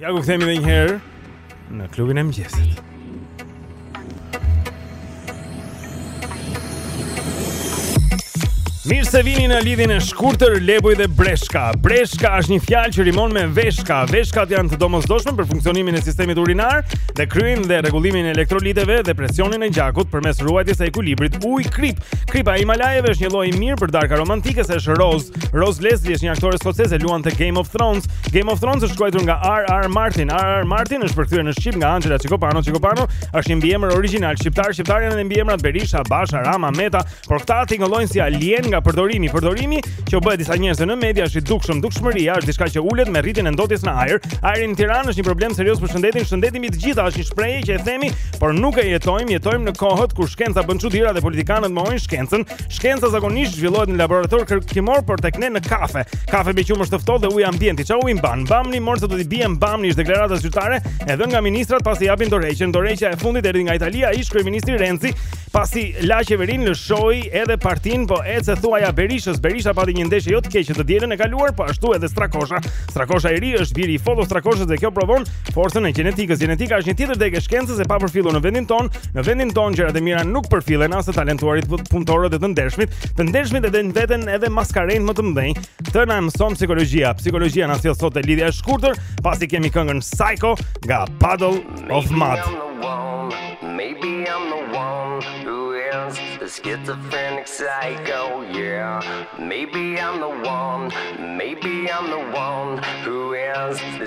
Ja ku kthehemi edhe një herë në klubin e mëngjesit. Mirë se vini në lidhjen e shkurtër Lebuj dhe Breshka. Breshka është një fjalë që rimon me veshka. Veshkat janë të domosdoshme për funksionimin e sistemit urinar dhe kryejnë dhe rregullimin e elektroliteve dhe presionin e gjakut përmes ruajtjes së ekuilibrit ujë-kripë. Kripa e Himalajeve është një lloj i mirë për darka romantike, se është roz. Rose Leslie është një aktore skoceze, luan te Game of Thrones Game of Thrones është shkruar nga R. R. Martin. R. R. Martin është përkthyer në shqip nga Anxhela Çikopano. Çikopano është një mbiemër origjinal shqiptar, shqiptar janë edhe mbiemrat Berisha, Basha, Rama, Meta, por këta tingëllojnë si alienë nga përdorimi. Përdorimi që u bëhet disa njerëzve në media është i dukshëm, dukshmëria është diçka që ulet me rritjen e ndotjes në ajër. Ajri në Tiranë është një problem serioz për shëndetin. Shëndeti mbi të gjitha është një shprehje që e themi, por nuk e jetojmë, jetojmë në kohët kur shkenca bën çudira dhe politikanët mohojnë shkencën. Shkenca zakonisht zhvillohet në laborator kërkimor por tek ne në kafe. Kafe me qumësht të ftohtë dhe ujë ambienti. Çau i mban. Bamni mor se do të biem bamni është deklarata zyrtare e dhënë nga ministrat pasi japin dorëheqjen. Dorëheqja e fundit erdhi nga Italia, ish kryeministri Renzi, pasi la qeverinë lëshoi edhe partinë, po ec e thuaja Berishës. Berisha pati një ndeshje jo të keqe të dielën e kaluar, po ashtu edhe Strakosha. Strakosha i ri është biri i Foto Strakoshës dhe kjo provon forcën e gjenetikës. Gjenetika është një tjetër degë e shkencës e papërfillur në vendin tonë. Në vendin tonë gjërat e mira nuk përfillen as të talentuarit punëtorët dhe të ndershmit. Të ndershmit e dënë veten edhe maskarenjtë më të mëdhenj. Këtë na e mëson psikologjia. Psikologjia na sjell sot te lidhja e shkurtër, pasi kemi këngën Psycho nga Puddle of Mudd. Maybe I'm the one who is the schizophrenic psycho, yeah. Maybe I'm the one, maybe I'm the one who is the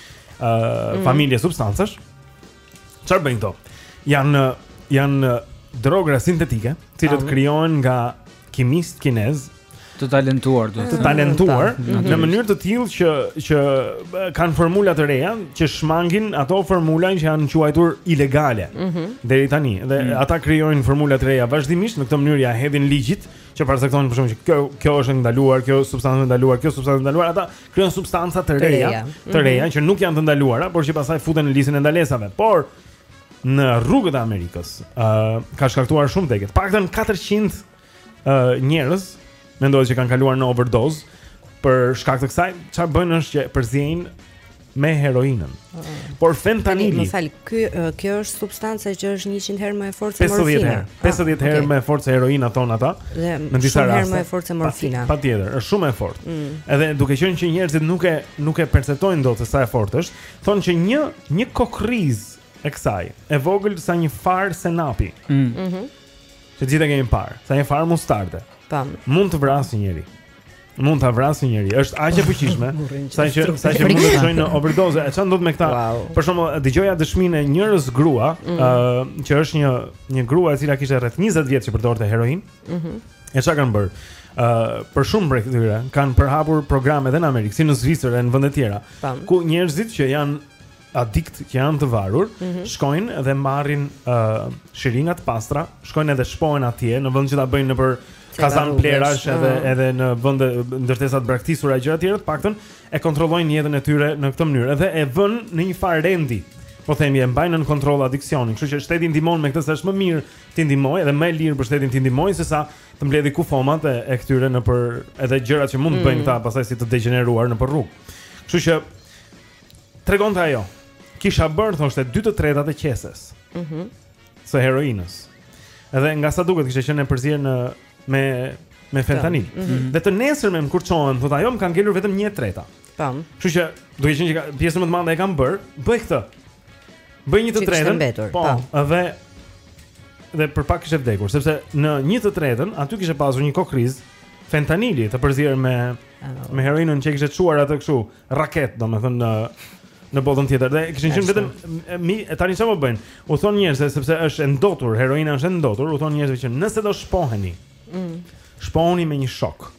mm. familje substancash. Çfarë bëjnë këto? Janë janë droga sintetike, të cilat krijohen nga kimistë kinezë të talentuar, do të thotë. Të talentuar mhm. në mënyrë të tillë që që kanë formula të reja që shmangin ato formula që janë quajtur ilegale. Mm -hmm. Deri tani dhe mm -hmm. ata krijojnë formula të reja vazhdimisht në këtë mënyrë ia hedhin ligjit që përcakton për shembull që kjo kjo është e ndaluar, kjo substancë ndaluar, kjo substancë ndaluar, ata Krijojnë substanca të reja, reja. të reja mm -hmm. që nuk janë të ndaluara, por që pastaj futen në listën e ndalesave. Por në rrugët e Amerikës, ë uh, ka shkaktuar shumë vdekje. Paktën 400 uh, njerëz mendohet që kanë kaluar në overdose për shkak të kësaj. Çfarë bëjnë është që përziejnë me heroinën. Por fentanili. Më fal, ky kjo është substanca që është 100 herë më e fortë se morfina. 50 herë, 50 ah, herë më e fortë se heroina thonë ata. Në disa raste. Herë më e fortë se morfina. Patjetër, është shumë e fortë. Mm. Edhe duke qenë që njerëzit nuk e nuk e perceptojnë dot se sa e fortë është, thonë që një një kokrrizë e kësaj, e vogël sa një farë senapi. Mm. Mhm. Mm që gjithë e kemi parë, sa një farë mustarde. Tam. Mund të vrasë një njeri. Mund ta vrasë një njeri. Është aq e fuqishme sa që sa që mund të çojë në overdozë. E çfarë ndodh me këta. Wow. Për shembull, dëgjoja dëshminë e njërës grua, ë mm. uh, që është një një grua e cila kishte rreth 20 vjet që përdorte heroinë. Mhm. Mm e çka kanë bërë? Ë uh, për shumë prej këtyre kanë përhapur programe edhe në Amerikë, si në Zvicër e në vende të tjera, ku njerëzit që janë adikt që janë të varur, mm -hmm. shkojnë dhe marrin ë uh, shiringa të pastra, shkojnë edhe shpohen atje në vend që ta bëjnë nëpër kazan plehrash edhe mm. edhe në vende ndërtesa të braktisura gjëra të tjera, të paktën e kontrollojnë jetën e tyre në këtë mënyrë. Edhe e vënë në një farë rendi. Po themi e mbajnë nën kontroll adiksionin, kështu që shteti i ndihmon me këtë se është më mirë t'i ndihmojë dhe më e lirë për shtetin t'i ndihmojë se sa të mbledhi kufomat e, e këtyre nëpër edhe gjërat që mund të bëjnë mm. këta pastaj si të degeneruar nëpër rrugë. Kështu që Tregonte ajo, kisha bërë thoshte dy të tretat e qeses. Mhm. Mm së heroinës. Edhe nga sa duket kishte qenë e përzier me me fentanyl. Mm -hmm. Dhe të nesërmen kur çohem, thotë ajo më ka ngelur vetëm 1/3. Tam. Kështu që do të thotë që pjesën më të madhe e kam bër, bëj këtë. Bëj një të tretën. Po, edhe dhe për pak kishte vdekur, sepse në 1/3 aty kishte pasur një kokrrizë fentanili të përzier me me heroinën që e kishte çuar atë kështu raket, domethënë në në botën tjetër. Dhe kishin qenë vetëm mi, e tani çfarë po bëjnë? U thon njerëzve sepse është e ndotur, heroina është e ndotur, u thon njerëzve që nëse do shpoheni. Mm. Shpohuni me një shok.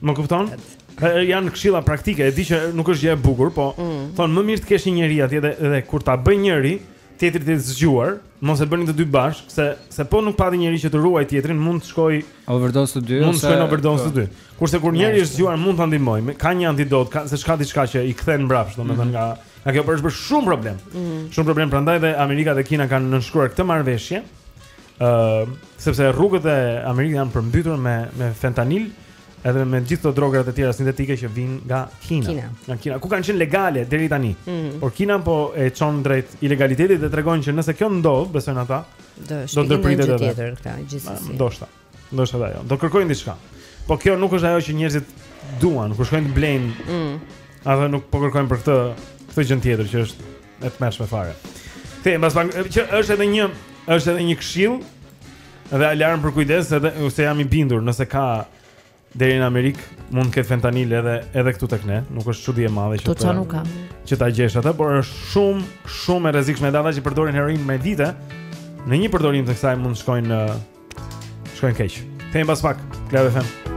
Më kupton? Janë këshilla praktike, e di që nuk është gjë e bukur, po mm. thon më mirë të kesh një njeri atje dhe, dhe kur ta bëjë njëri, tjetri të rrijë zgjuar, mos e bëni të dy bashkë, se se po nuk pati njëri që të ruajë tjetrin, mund të shkojnë overdose të dy ose mund të shkojnë overdose të dy. Po. Kurse kur njëri është zgjuar mund ta ndihmojë, ka një antidot, ka seç ka diçka që i kthen mbrapsht, domethënë mhm. nga nga kjo por është për shumë problem. Mhm. Shumë problem prandaj dhe Amerika dhe Kina kanë nënshkruar këtë marrëveshje. ë sepse rrugët e Amerikës janë përmbytur me me fentanil, edhe me gjithë ato drogat e tjera sintetike që vijnë nga Kina. Kina. Nga Kina, ku kanë qenë legale deri tani. Mhm. Por Kina po e çon drejt ilegalitetit dhe tregon që nëse kjo ndodh, besojnë ata, do të ndërpritet edhe. Ndoshta. Ndoshta ajo. Do kërkojnë diçka. Po kjo nuk është ajo që njerëzit duan, kur shkojnë të blejnë. Mm. Ata nuk po kërkojnë për këtë, këtë gjë tjetër që është e tmerrshme fare. Kthehemi mbas pak, që është edhe një, është edhe një këshillë dhe alarm për kujdes, edhe se jam i bindur nëse ka Deri në Amerikë mund të ketë fentanil edhe edhe këtu tek ne, nuk është çudi e madhe që ta, nuk ka. Që ta gjesh atë, por është shumë shumë e rrezikshme edhe ata që përdorin heroinë me ditë. Në një përdorim të kësaj mund të shkojnë shkojnë keq. Kthehemi pas pak, Club FM.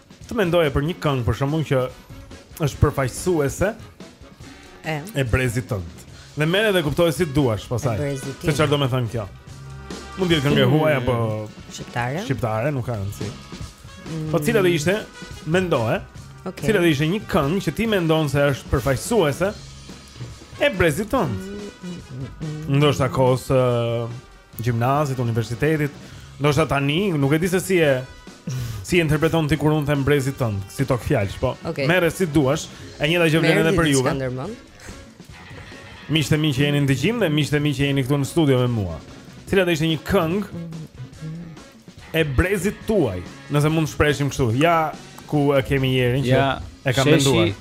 Të mendoje për një këngë për shembull që është përfaqësuese e e brezit tënd. Dhe merre dhe kuptoje si të duash pastaj. Se çfarë do me thënë kjo? Mund të jetë këngë mm. e huaj apo shqiptare? Shqiptare, nuk ka rëndësi. Mm. Po cila do ishte? Mendoje. Okay. Cila do ishte një këngë që ti mendon se është përfaqësuese e brezit tënd? Mm, mm, mm, mm. Ndoshta kohës uh, gjimnazit, universitetit, ndoshta tani nuk e di se si e si e interpreton ti kur unë them brezit tënd, si togfjalësh, po. Okay. Merre si duash, e njëjta gjë vlen edhe për ju. Miqtë e mi që jeni në dëgjim dhe miqtë e mi që jeni këtu në studio me mua. Cila do ishte një këngë e brezit tuaj, nëse mund të shprehemi kështu. Ja ku e kemi Jerin që ja, e kam menduar.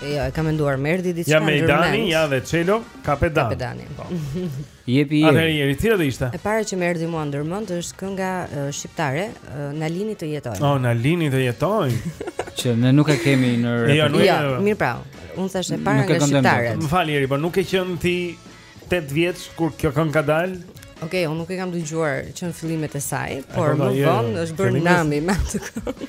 Jo, e kam menduar Më erdhi diçka ndërmend. Ja Mejdani, ja dhe Çelo, Kapedani. Kapedani. Po. Jepi jepi. Atëherë Jeri, cila do ishte? E para që më erdhi mua ndërmend është kënga e, shqiptare, e, Na lini të jetojmë. Oh, na lini të jetojmë. Që ne nuk e kemi në E, jo, nuk- Jo, mirë pra. Unë thashë e para Nuk e nga këndojmë shqiptarët. Më fal Jeri, po nuk ke qenë ti 8 vjeç kur kjo këngë ka dalë? Okej, unë nuk e kam dëgjuar që në fillimet e saj, por po, më jo, jo, vonë është bërë fillimet- nami me atë këngë.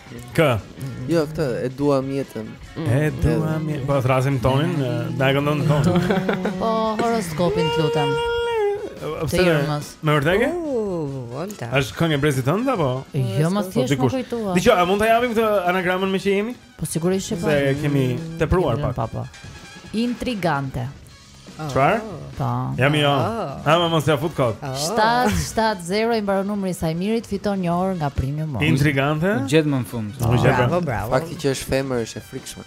Kë? Jo, këtë e dua jetën. Mm. E dua jetën. Po thërrasim Tonin, na e këndon Toni. Po horoskopin të lutem. Të Irmës. Me vërtet ke? Volta. A është kënga e brezit tënd apo? Jo, më po, thjesht m'u kujtua. Dëgjo, a mund ta japim këtë anagramën meqë jemi? Po sigurisht që po. Se e kemi tepruar pak. Papa. Intrigante. Çfarë? Po. Jam jo. Ha më mos ja fut kot. 770 i mbaron numri i Sajmirit fiton një orë nga Premium Mall. Intrigante? U gjet më në fund. U gjet. Bravo, bravo. Fakti që është femër është e frikshme.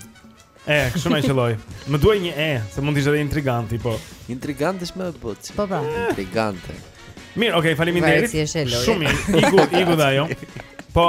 E, kështu më qelloi. Më duhej një e, se mund të ishte intriganti, po. Intrigante është më e butë. Po, po. Intrigante. Mirë, okay, faleminderit. Shumë mirë. Iku, iku dhe ajo. Po,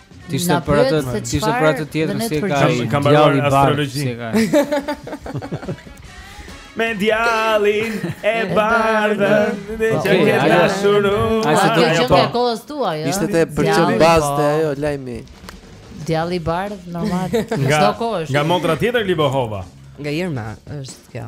Ti ishe për atë, ti ishe për atë tjetër si ka. Kam mbaruar astrologji. Me djallin e bardhë Ne që kemi dashuruar A kjo që nga po. kohës tua, jo? Ishte te për që bazë të ajo, lajmi Djalli i bardhë, normal Nga, nga motra tjetër, Libohova Nga Irma, është kjo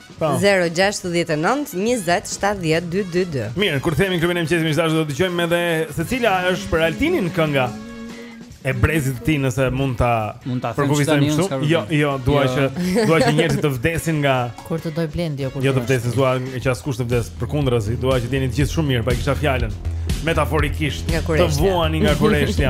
0-6-19-27-12-2 Mirë, kur themi në krybin e mqesim ishtë ashtë do dëgjojmë edhe se cila është për Altinin kënga e brezit të tij nëse mund ta mund ta përkufizojmë kështu. Jo, jo, dua jo. që dua që njerëzit të vdesin nga kureshtja Blendi apo kur. Jo të vdesin, dua që askush të vdesë përkundrazi, dua që të jeni të gjithë shumë mirë, po e kisha fjalën metaforikisht të vuani nga kureshtja.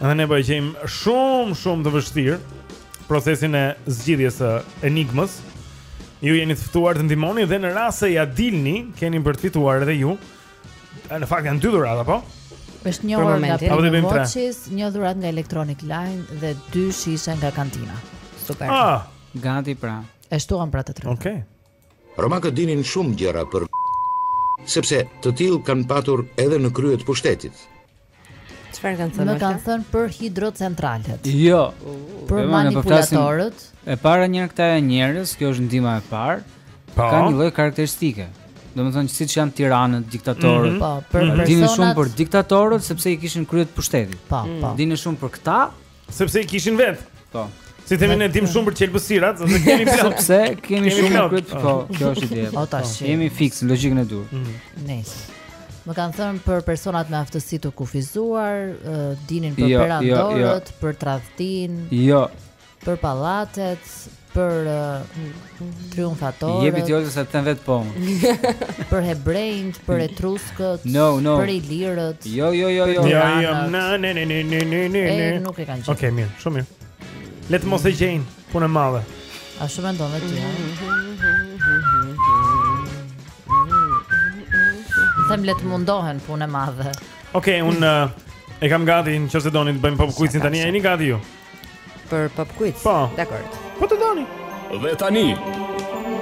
Dhe ne po e gjejmë shumë shumë të vështirë procesin e zgjidhjes së enigmës. Ju jeni të ftuar të ndihmoni dhe në rast se ja dilni, keni për të fituar edhe ju. Në fakt janë dy dhuratë apo? Është një orë nga Prime Watches, një dhuratë nga Electronic Line dhe dy shishe nga kantina. Super. Ah, gati pra. E shtuam pra të tre. Okej. Okay. Romakët dinin shumë gjëra sepse të tillë kanë patur edhe në krye të pushtetit. Çfarë kanë thënë? Më kanë thënë për hidrocentralet. Jo. Për manipulatorët. E para për këta njerëz, kjo është ndihma e parë. Po. Ka një lloj karakteristike. Domethënë siç janë tiranët, diktatorët. Mm -hmm. Po, për personat. Dinë shumë për diktatorët sepse i kishin krye të pushtetit. Po, po. Dinë shumë për këta Sepse i kishin vetë. Po. Si themi ne dimë shumë për qelbësirat, sepse kemi plot. Sepse kemi shumë për këtë, po, kjo është ide. Po tash po, jemi fiks në logjikën e duhur. Mm. Nice. Më kanë thënë për personat me aftësi të kufizuar, dinin për jo, jo, jo. perandorët, jo, jo. për tradhtinë. Jo. Për pallatet, për triumfatorët. Jepi djalë se të them vetë po. për hebrejt, për etruskët, no, no. për ilirët. Jo, jo, jo, jo. Ja, ja, na, ne, ne, ne, ne, ne, ne. E nuk e kanë qenë. Okej, mirë, shumë mirë. Le të mos e gjejnë, punë e madhe. Ashtu mendon vetë ti? Them le të mundohen punë e madhe. Okej, unë e kam gati, nëse doni të bëjmë pop quizin tani, jeni gati ju? Për pop quiz. Po. Dakord. Po të doni. Dhe tani,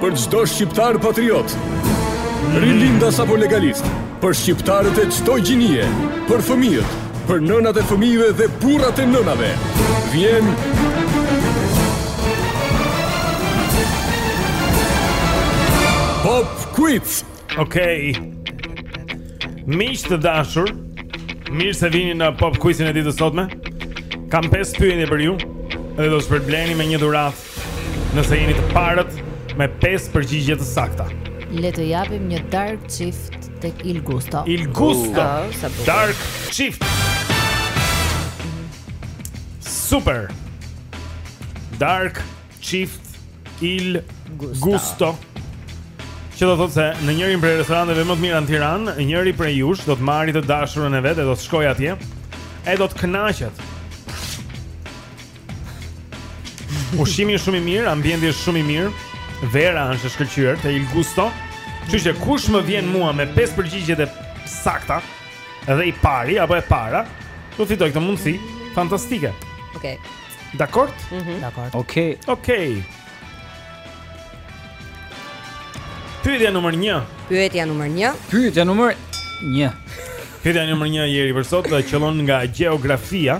për çdo shqiptar patriot, rilindas apo legalist, për shqiptarët e çdo gjinie, për fëmijët, për nënat e fëmijëve dhe burrat e nënave, vjen Pop Quiz. Okej. Miq të dashur, mirë se vini në Pop Quizin e ditës së sotme. Kam pesë pyetje për ju dhe do të shpërbleheni me një dhuratë nëse jeni të parët me pesë përgjigje të sakta. Le të japim një darkë çift tek Il Gusto. Il Gusto. Oh, darkë çift. Super. Darkë çift Il Gusto. Që do të thotë se në njërin prej restoranteve më të mira në Tiranë, njëri prej jush do të marrë të dashurën e vet e do të shkojë atje. E do të kënaqet. Ushqimi është shumë i mirë, ambienti është shumë i mirë. Vera është e shkëlqyer te Il Gusto. Kështu që kush më vjen mua me pesë përgjigjet e sakta, edhe i pari apo e para, do të fitojë këtë mundësi fantastike. Okej. Dakord? Mhm. Dakord. Okej. Okej. Pyetja numër 1. Pyetja numër 1. Pyetja numër 1. Pyetja numër 1 Eri për sot qëllon nga gjeografia.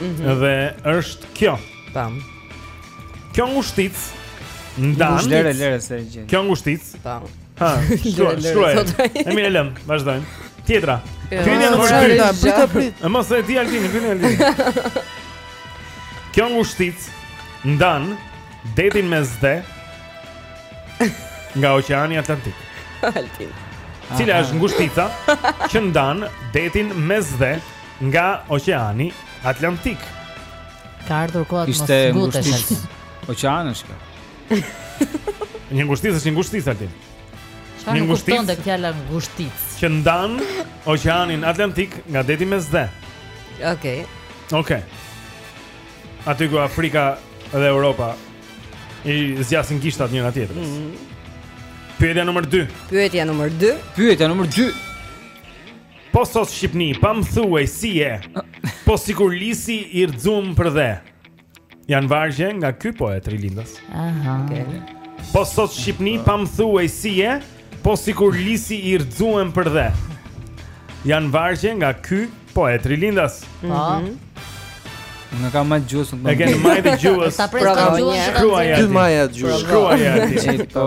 Mm -hmm. Dhe është kjo. Tam. Kjo ngushticë ndan. Lëre, lëre se gjë. Kjo ngushticë. Tam. Ha, shkruaj, shkruaj. E mirë lëm, vazhdojmë. Tjetra. Jo. Pyetja numër 2. Prit, prit. E mos e di Altin, ti Altin. Kjo ngushticë ndan detin Mesdhe nga Oqeani Atlantik. Altin. Cila është ngushtica që ndan detin Mesdhe nga Oqeani Atlantik? Ka ardhur koha të mos ngutesh. Ishte ngushtica. Oqeani është kjo. Një ngushticë është një ngushticë Altin. Çfarë nuk kupton te fjala ngushticë? Që ndan Oqeanin Atlantik nga deti Mesdhe. Okej. Okay. Okej. Okay. Aty ku Afrika dhe Europa i zgjasin gishtat njëra tjetrës. Mm -hmm. Pyetja nr. 2. Pyetja nr. 2. Pyetja nr. 2. Po sot Shqipni, pa më thuaj si je Po sikur lisi i rrëzum për dhe Janë vargje nga ky poet Rilindas. Aha. Okay. Po sot Shqipni pa më thuaj si je, po sikur lisi i rrëzuen për dhe. Janë vargje nga ky poet Rilindas. Po. Mm -hmm. Unë e kam në majë të gjuhës. E kam në majë të gjuhës. Ta presh atë gjuhën. Shkruaj atë. Dy maja të gjuhës. Shkruaj atë. Po.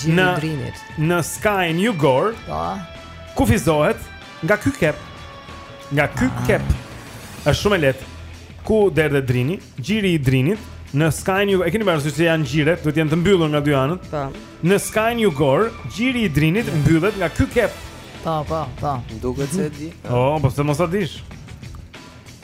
Gjiri i Drinit. Në skajin jugor. Po. Kufizohet nga ky kep. Nga ky ah. kep. Është shumë e lehtë. Ku derdhet Drini? Gjiri i Drinit në skajin. E keni parasysh se janë gjire, duhet të jenë të mbyllur nga dy anët. Po. Në skajin jugor, gjiri i Drinit mbyllet nga ky kep. Po, po, po. Duket se di. Po, po pse mos ta dish.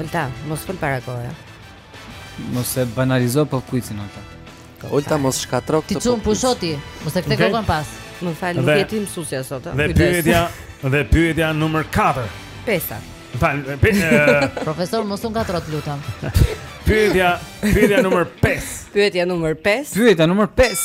Olta, mos fol para kohe. Mos e banalizo po kuicin Olta. Olta mos shkatërro këtë po. Ti çun pusho ti, mos e kthej kokën pas. Më fal, nuk je ti mësuesja sot. Dhe pyetja, dhe pyetja numër 4. Pesa. Fal, profesor mos u ngatërro të lutem. Pyetja, pyetja numër 5. Pyetja numër 5. Pyetja numër 5.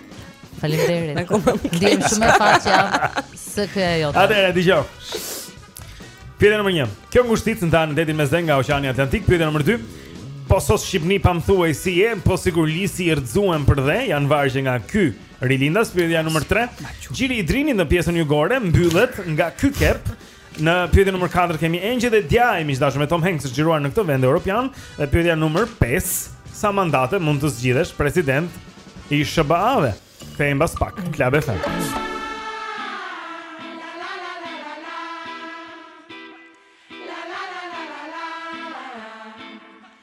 Faleminderit. Na koma më Ndihem shumë me fat që jam së kjo e jote. Atëherë dëgjo. Pyetja nr. 1. Kjo ngushticë ndan detin Mesdhe nga Oqeani Atlantik. Pyetja nr. 2. Po sot Shqipni pa më thuaj si je, po sikur lisi i rrëzuen për dhe, janë vargje nga ky rilindas, pyetja numër 3. Gjiri i Drinit në pjesën jugore, mbyllet nga ky kep, Në pyetjen numër 4 kemi Engjëj dhe Djaj, miq të dashur me Tom Hanks është xhiruar në këtë vend europian dhe pyetja numër 5, sa mandate mund të zgjidhesh president i SHBA-ve? Kthehemi pas pak. Club FM.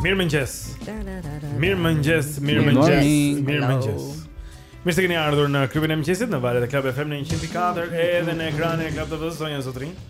Mirë mëngjes Mirë mëngjes Mirë mëngjes Mirë mëngjes Mirë se keni ardhur në klubin e mëngjesit Në valët e Club FM në 104 Edhe në ekranin e Club TV-së Zonja zotërinj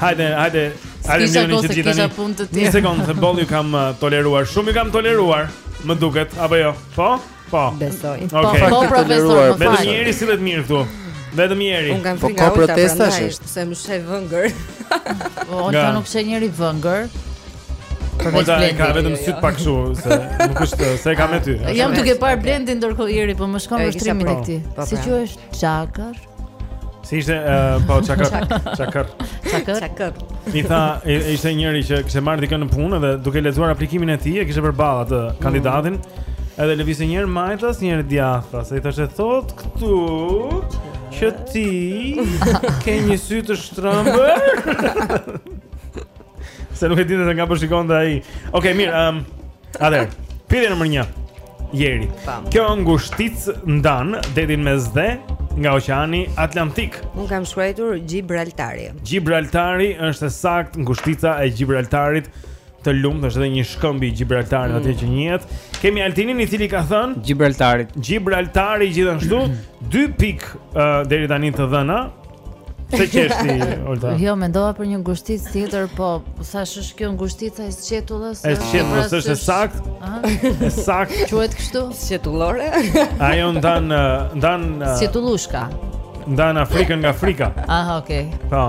Hajde, hajde. Hajde se jeni të gjithë tani. Një sekondë, se boll ju kam uh, toleruar. Shumë ju kam toleruar, më duket, apo jo? Po? Po. Besoj. Po, okay. Po, po, po, profesor, më fal. Vetëm një sillet mirë këtu. Vetëm njëri. Un kam po, frikë Olta prandaj, se më sheh vëngër. Po, ai nuk sheh njeri vëngër. Po i ka vetëm sytë pak kështu se nuk është se e ka me ty. Jam duke parë Blendin ndërkohë Jeri, po më shkon vështrimi tek ti. Si quhesh? Çakar. Si ishte, uh, po, çakërr, çakërr. Çakërr? Çakërr. Më tha, ishte njëri që kishte marrë dikë në punë dhe duke lexuar aplikimin e tij, e kishte përballë atë mm, kandidatin, edhe lëvizte një herë majtas, një herë djathtas, e i thoshte, thotë këtu, që ti, ke një sy të shtrembër? Se nuk e dinte nga po shikonte dhe ai. Oke, okay, mirë, um, Atëherë, pyetja nr. 1. Jeri. Pam. Kjo ngushticë ndan detin Mesdhe nga oqeani Atlantik. Unë kam shkruar Gjibraltari. Gjibraltari është e saktë ngushtica e Gjibraltarit. Të lumtë, është edhe një shkëmb i Gjibraltarit atje që njihet. Kemi Altinin i cili ka thënë Gjibraltarit. Gjibraltari gjithashtu 2 pikë ë, deri tani të dhëna. Pse qesh ti, Olta? Jo, mendova për një ngushticë tjetër, po thashë është kjo ngushtica e sqetullës? E sqetullës është e saktë? Ëh. Saktë. Quhet kështu? Sqetullore? Ajo ndan ndan Sqetullushka. Ndan Afrikën nga Afrika. Aha, okay. Po.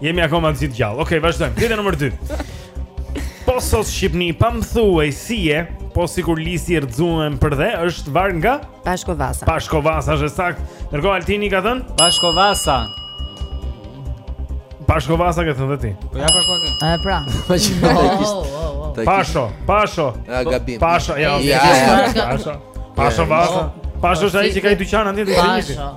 Jemi akoma të gjithë gjallë. Okej, okay, vazhdojmë. Pyetja nr. 2. Po sot Shqipni pa m'thuaj si je, po sikur lisi i rrxuem për dhe është varg nga Pashko Vasa. Pashko Vasa është saktë. Ndërkohë Altini ka thënë? Pashko Vasa. Pashko Vasa ke thënë ti. Po ja pra po ti. A pra. Po që do të kishte. Pasho, Pasho. Ja gabim. Pasho, ja. Pasho. Pasho Vasa. Pasho është ai që ka dyqan aty në Pasho.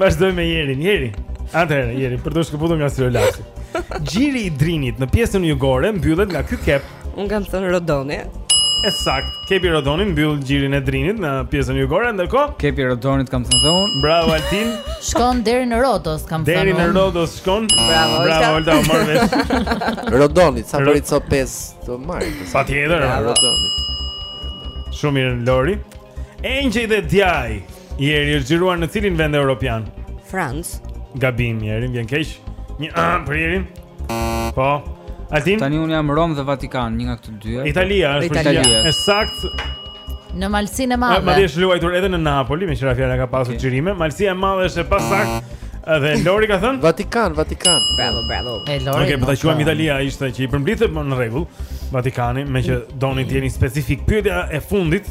Vazhdojmë me Jerin. Jeri. Atëherë, Jeri, për t'u shkëputur nga stilolapsi. Gjiri i Drinit në pjesën jugore mbyllet nga ky kep. Unë kam thënë Rodoni. E saktë. Kepi i Rodonit mbyll gjirin e Drinit në pjesën jugore, ndërkohë Kepi i Rodonit kam thënë unë. Bravo Altin. Shkon deri në Rodos, kam thënë. Deri në Rodos shkon. Bravo. Bravo Olta, u mor vesh. Rodoni, sa bëri co pes të marr. Patjetër. Rodoni. Shumë mirë Lori. Engjëj dhe djaj. Jeri është xhiruar në cilin vend europian? Francë. Gabim, Jeri, më vjen keq. Një a për Jerin. Po. Altin. Tani unë jam Romë dhe Vatikan, një nga këto dy. Italia është Italia. Italia. Është saktë. Në Malësinë e Madhe. Madje është luajtur edhe në Napoli, meqë ra fjala ka pasur xhirime. Okay. Malësia e Madhe është e pasaktë. Dhe Lori ka thënë? Vatikan, Vatikan. Bravo, bravo. E Lori. Okej, okay, po ta quajmë Italia, ishte që i përmblidhte po në rregull. Vatikani, meqë doni të jeni specifik. Pyetja e fundit.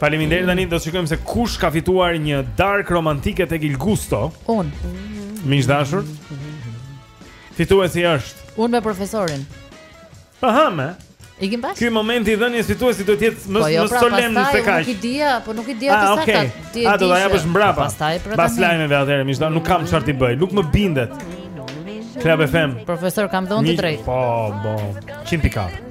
Faleminderit tani do të shikojmë se kush ka fituar një darkë romantike tek Il Gusto. Unë. Miq të dashur. Fituesi është. Unë me profesorin. Po ha me. I kem pas. Ky moment i dhënies fituesi do të jetë më po jo, pra, solemn se kaq. Nuk i dija, po nuk i dija ah, të saktë. Ah, okay. A do ta japësh mbrapa? Pastaj pra. Pas lajmeve atëherë, miq të dashur, nuk kam çfarë të bëj. Nuk më bindet. Club FM. Profesor kam dhënë të drejtë. Po, po. 104.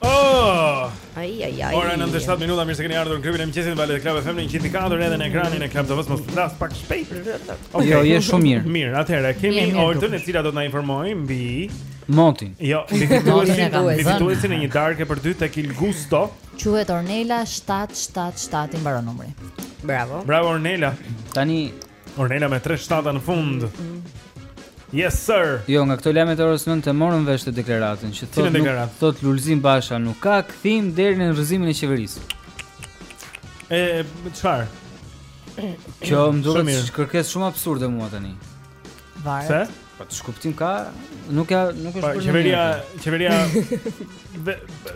Oh! Ai ai ai. Ora 9 e 7 minuta, mirë se keni ardhur në klubin e mëngjesit Valet Club FM 104 edhe në ekranin e Club TV-s mos flas pak shpejt. Okay. Jo, je shumë mirë. Mirë, atëherë kemi Oltën e cila do të na informojë mbi motin. Jo, mbi fituesin e një darke për dy tek Il Gusto. Quhet Ornela 777 i mbaron numri. Bravo. Bravo Ornela. Tani Ornela me 3 shtata në fund. Mm -hmm. Yes sir. Jo, nga këto lajme të orës 9 morëm vesh deklaratën që thotë nuk thotë Lulzim Basha nuk ka kthim deri në rrëzimin e qeverisë. E çfarë? Kjo më duket kërkesë shumë absurde mua tani. Varet. Se? Po të s'kuptim ka, nuk ja nuk është bërë. Qeveria, qeveria.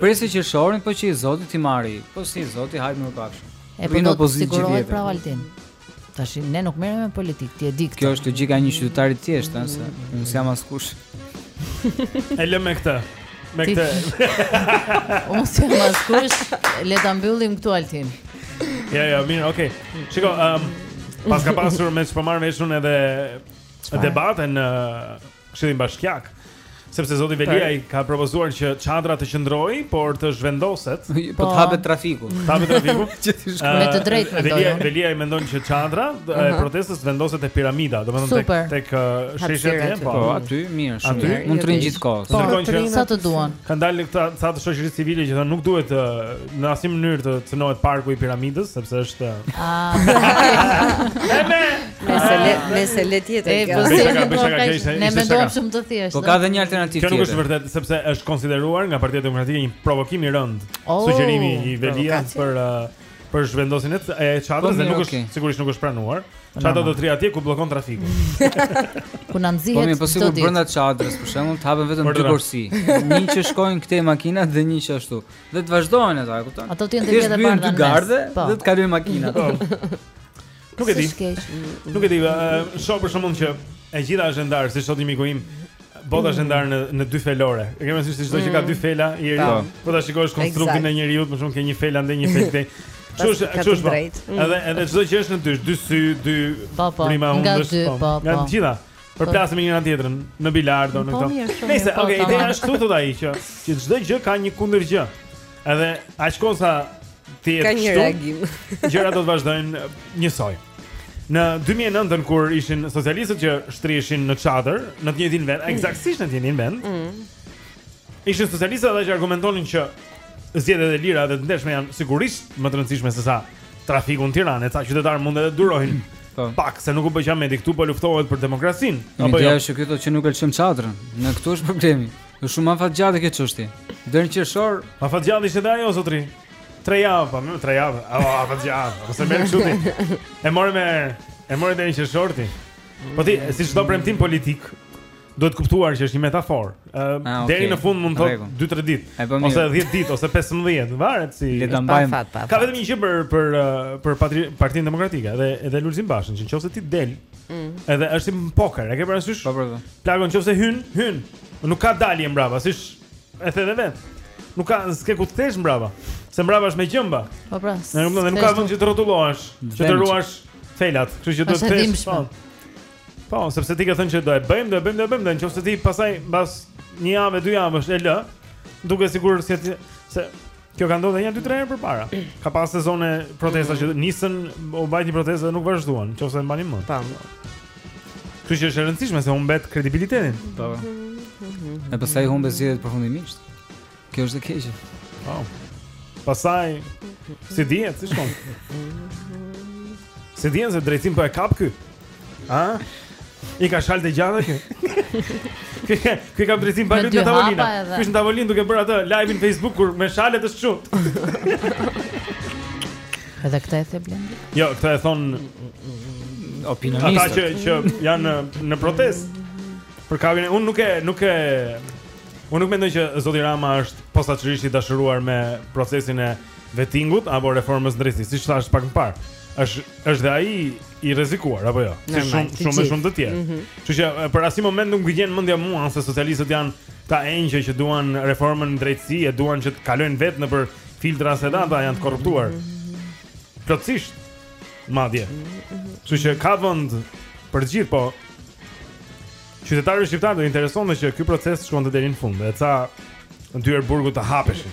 Presi që shorin po që i zoti ti marri. Po s'i zoti hajt më pafsh. E po në opozicion gjithë. Pra Altin. Tash unë nuk merrem me politikë, ti e di këtë. Kjo është logjika e një qytetari të thjeshtë, ëh, se unë s'jam askush. E lëmë me këtë. Me këtë. Unë s'jam askush, le ta mbyllim këtu Altin. Ja, ja, mirë, okay. Shiko, ëm um, pas ka pasur me çfarë marr vesh unë edhe çfarë? debatin në Këshillin bashkiak. Sepse zoti Veliaj ka propozuar që çadra të qëndrojë, por të zhvendoset. Po të hapet trafiku. Të hapet trafiku. Me të drejtë mendoj. Veliaj, Veliaj mendon që çadra e protestës të vendoset te piramida, domethënë tek tek sheshet e po. Po aty mirë, shumë mirë. Mund të rrinë gjithë kohë. Po, po të rrinë sa të duan. Kanë dalë këta ca të shoqërisë civile që thonë nuk duhet në asnjë mënyrë të cënohet parku i piramidës, sepse është Ah. Mesele, mesele tjetër. E po se ka bërë shaka kështu. Ne mendojmë shumë të thjeshtë. Po ka dhe një alternativë tjetër. Kjo nuk është vërtet sepse është konsideruar nga Partia Demokratike një provokim i rëndë. Oh, Sugjerimi i Veliajt për uh, për zhvendosjen e çadrës dhe po, nuk është sigurisht nuk është pranuar. Çadra do të rri atje ku bllokon trafikun. Ku na nxjihet. Po mirë, po sigurisht brenda çadrës për shembull të hapen vetëm dy korsi. Një që shkojnë këtej makinat dhe një që ashtu. Dhe të vazhdojnë ata, e kupton? Ato të jenë të gjitha para. Dy gardhe po. dhe të kalojnë makinat. Po. Nuk e di. Nuk e di. Shoh për shembull që e gjitha është ndarë, si thotë miku im. Bota është ndarë në në dyfelore. E kemi thënë se çdo gjë ka mm. dy fela, njeri. Po. po ta shikosh konstruktin e njeriu, më shumë ke një fela ndaj një fele. Çush, çush. Po. Mm. Edhe edhe çdo gjë është në dysh, dy sy, dy po, po. vrima hundësh. Nga dy, po, po. Nga të gjitha. Për plasëm njëra tjetrën në bilardo në këto. Nëse, okay, ideja është këtu thotë ai që që çdo gjë ka një kundërgjë. Edhe aq kohë sa ti e ke një reagim. Gjërat do të vazhdojnë njësoj. Në 2009 kur ishin socialistët që shtriheshin në çadër, në të njëjtin vend, mm. eksaktësisht në të njëjtin vend. Mm. Ishin socialistët ata që argumentonin që zgjedhjet e lira dhe të ndershme janë sigurisht më të rëndësishme se sa trafiku në Tiranë, se qytetarët mund të durojnë. Po. Pak se nuk u bë nami, këtu po luftohet për demokracinë. Apo jo. Ja, është këto që nuk e lëshim çadrën. Ë, këtu është problemi. Është shumë afatgjatë kjo çështje. Deri në qershor, afatgjatë ishte dhe ajo zotëri. Tre javë, po, më tre javë. Oh, afatgjatë. Ose më shumë. E more me e more deri në qershor ti. Po ti, si çdo premtim politik, duhet kuptuar që është një metaforë. Ë ah, okay. deri në fund mund të thotë 2-3 ditë ose 10 ditë ose 15, varet si le ta mbajmë. Ka vetëm një gjë për për për Partinë Demokratike dhe edhe Lulzim Bashën, që nëse ti del, mm. edhe është si poker, e ke parasysh? Po po. po. Plagon nëse hyn, hyn. Nuk ka dalje mbrapa, siç e the edhe vetë. Nuk ka s'ke ku të kthehesh mbrapa. Se mbrapa është me gjemba. Po pra. Ne nuk mund, nuk ka vend që të rrotullohesh, që të ruash felat, kështu që do të thyhesh. Po. po, sepse ti ke thënë që do e bëjmë, do e bëjmë, do e bëjmë, nëse ti pastaj mbas një javë, dy javësh e lë, duket sigurisht se se Kjo ka ndodhur nja dy tre herë përpara. Ka pas sezone protesta mm. që nisën, u mbajt një protestë dhe nuk vazhduan, nëse e mbani mend. Po. Kështu që është e rëndësishme se humbet kredibilitetin. Po. Mhm. E pastaj humbet zgjedhjet përfundimisht. Kjo është e keqe. Po. Pastaj s'i dihet si shkon? S'i dihet se ç'drejtim po e kap ky? A? I ka shalët të gjata ky? Kë kam drejtim pa lutë tavolina. Ky ish në tavolinë duke bërë atë live në Facebook kur me shalë të shqyer. Edhe këtë e the Blendi. Jo, këtë e thonë opinionistët. Ata që që janë në protestë. Për kavin unë nuk e nuk e unë nuk mendoj që Zoti Rama është posaçërisht i dashuruar me procesin e vetingut apo reformës në drejtësi, siç thashë pak më parë. Është është dhe ai i rrezikuar apo jo? Si shumë shumë më shumë të tjerë. Mhm. Kështu që për asnjë moment nuk më gënjen mendja mua se socialistët janë ca engjëj që duan reformën në drejtësi e duan që të kalojnë vetë nëpër filtra se edhe ata janë të korruptuar. Mhm. Plotësisht madje. Mhm, Kështu që ka vend për të gjithë, po qytetarëve shqiptarë do t'u interesonte që ky proces të shkonte deri në fund, e ca dyer burgu të hapeshin.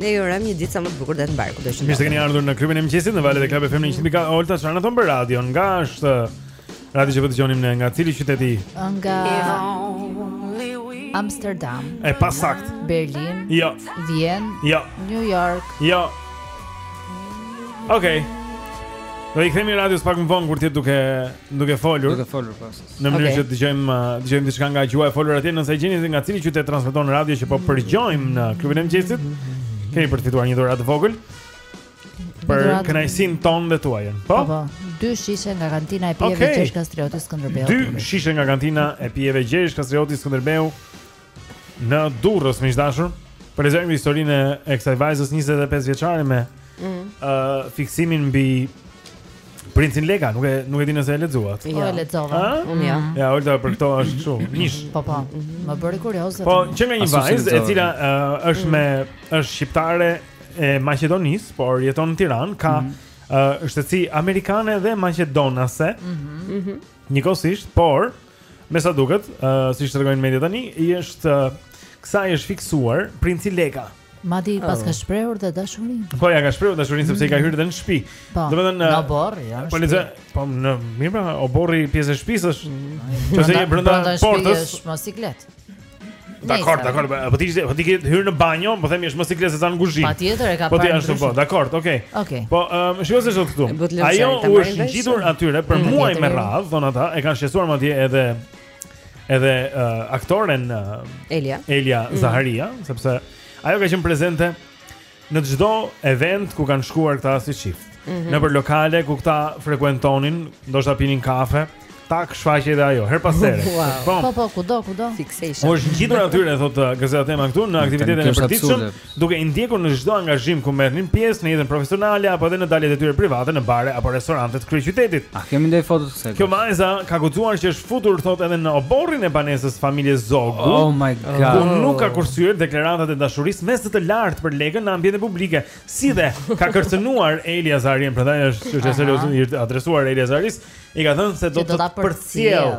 Ne ju urojmë një ditë sa më të bukur dhe të mbarë kudo të Mirë se keni ardhur në klubin e mëngjesit në valët e Club FM 104. Olta çfarë na thoni për radion? Nga është radio që po dëgjonim ne nga cili qytet? Nga Amsterdam. E pasaktë. Berlin. Jo. Vjenë. Jo. New York. Jo. Okej. Okay. Do i kthehemi radios pak më vonë kur të jetë duke duke folur. Duke folur pas. Në mënyrë okay. që të dëgjojmë dëgjojmë diçka nga gjuha e folur atje, nëse gjeni se nga cili qytet transmeton radio që po përgjojmë në klubin e mëngjesit, kemi për të fituar një dhuratë vogël. Për kënaqësinë tonë dhe tuajën. Po? po. Po, dy shishe nga kantina e pijeve okay. Gjergj Kastrioti Skënderbeu. Dy shishe nga kantina e pijeve Gjergj Kastrioti Skënderbeu. Në Durrës, miq të dashur, prezantojmë historinë e kësaj vajzës 25 vjeçare me ë mm. uh, fiksimin mbi Princin Leka, nuk e nuk e di nëse e lexuat. Jo, e lexova. Unë jo. Mm. Ja, ulta për këto është kështu, nish. Po po. Më bëri kurioz. Po, qenka një vajzë e cila uh, është me është shqiptare e Maqedonisë, por jeton në Tiranë, ka mm shtetësi amerikane dhe maqedonase. Mhm. Mm Njëkohësisht, por Me sa duket, uh, siç tregojnë media tani, i është, uh, kësaj i është fiksuar, princi Leka. Madje oh. paska shprehur dhe dashurin. Po ia ka shprehur dashurin sepse i ka hyrë dhe në shtëpi. Po. Domethënë në oborr, ja. Po lezë, po mirë, pra, oborri pjesë e shtëpisë është. Nëse je brenda portës, është më siklet. Dakord, dakord, po ti po ti ke hyrë në banjo, po themi është më siklet se sa në kuzhinë. Patjetër e ka po parë. Po ti ashtu po, dakord, okay. Okay. Po, um, shiko se ç'thotë këtu. Ajo u është ngjitur atyre për mm, muaj me radhë, thon ata, e kanë shqetësuar madje edhe edhe uh, aktoren uh, Elia. Elia mm. Zaharia, sepse ajo ka qenë prezente Në çdo event ku kanë shkuar këta si çift. Mm -hmm. Nëpër lokale ku këta frekuentonin, ndoshta pinin kafe, tak shfaqej dhe ajo. Her pas here. Wow. Po, po, po kudo, kudo. Fixation. U është ngjitur atyre, thotë uh, gazeta Tema këtu në aktivitetin e përditshëm, duke i ndjekur në çdo angazhim ku merrnin pjesë në jetën profesionale apo edhe në daljet e tyre private në bare apo restorante të kryeqytetit. A kemi ndonjë foto Kjo vajza ka guxuar që është futur thot edhe në oborrin e banesës familjes Zogu. Oh my god. Ku nuk ka kursyer deklaratat e dashurisë me zë të lartë për Lekën në ambiente publike. Si dhe ka kërcënuar Elia Zaharinë, prandaj është çështje serioze i adresuar Elia Zaharisë, i ka thënë se do të përcjell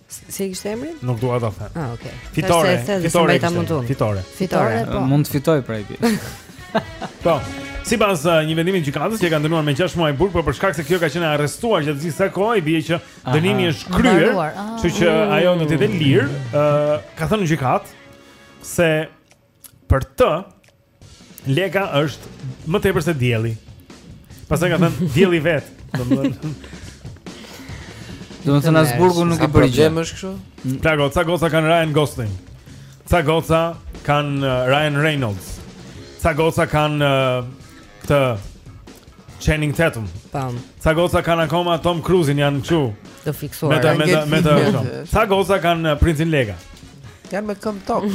Si e kishte emrin? Nuk dua ta them. Ah, okay. Fitore, fitore, fitore, fitore. Fitore, po. Mund të fitoj prej ti. Po. Sipas uh, një vendimi të gjykatës që e ka dënuar me 6 muaj burg, por për shkak se kjo ka qenë arrestuar gjatë gjithë kësaj kohe, bie që dënimi është kryer, ah. kështu që ajo do të lihet e lirë, ë, uh, ka thënë në gjykatë se Për të Leka është më tepër se dielli. Pastaj ka thënë dielli vet, domethënë. Domethënë as burgu nuk i bëri gjë. Ca goca goca kanë Ryan Gosling. Ca goca kanë uh, Ryan Reynolds. Ca goca kanë uh, Këtë Channing Tatum. Tam. Ca goca kanë akoma Tom Cruise-in janë këtu. Të fiksuar. Me ta me ta me ta. Ca goca kanë uh, Princin Leka. Janë me këmbë tok.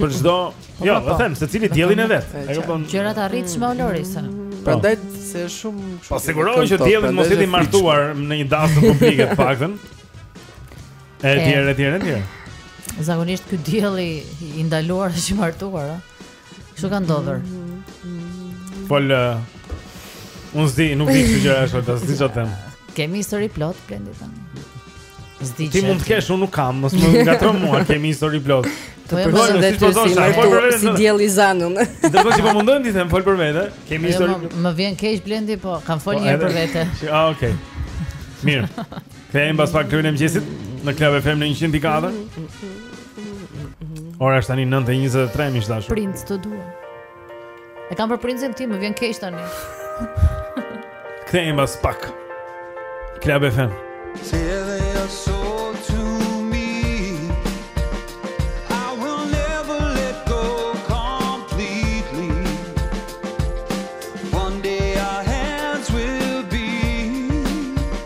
Për çdo, po, jo, po. po them, secili diellin e vet. E kupton. Gjëra të arritshme Olori sa. Po. Prandaj se shumë shumë. Po sigurohu që dielli mos jetë i martuar në një dasmë publike të paktën. E tjerë, e tjerë, e tjerë. Zakonisht ky dielli i ndaluar është i martuar, ëh. Kështu ka ndodhur. Po lë. Unë s'di, nuk di që gjëra është, ta s'di çfarë them. Kemi histori plot Blendi tani. S'di. Ti mund të kesh, unë nuk kam, mos më ngatërro mua, kemi histori plot. Po e bëjmë vetë po si më po vjen si diell i zanun. Dërgoj që po mundojmë ti them fol për vete. Kemi jo, histori. Më vjen keq Blendi, po kam fol po, një herë për vete. Ah, okay. Mirë. Kthehemi pas pak treni i mëngjesit në Club FM në 104. Ora është tani 9:23 miq të dashur. Princ të dua. E kam për princin tim, më vjen keq tani. Kthehemi pas pak. Club FM. Si edhe jo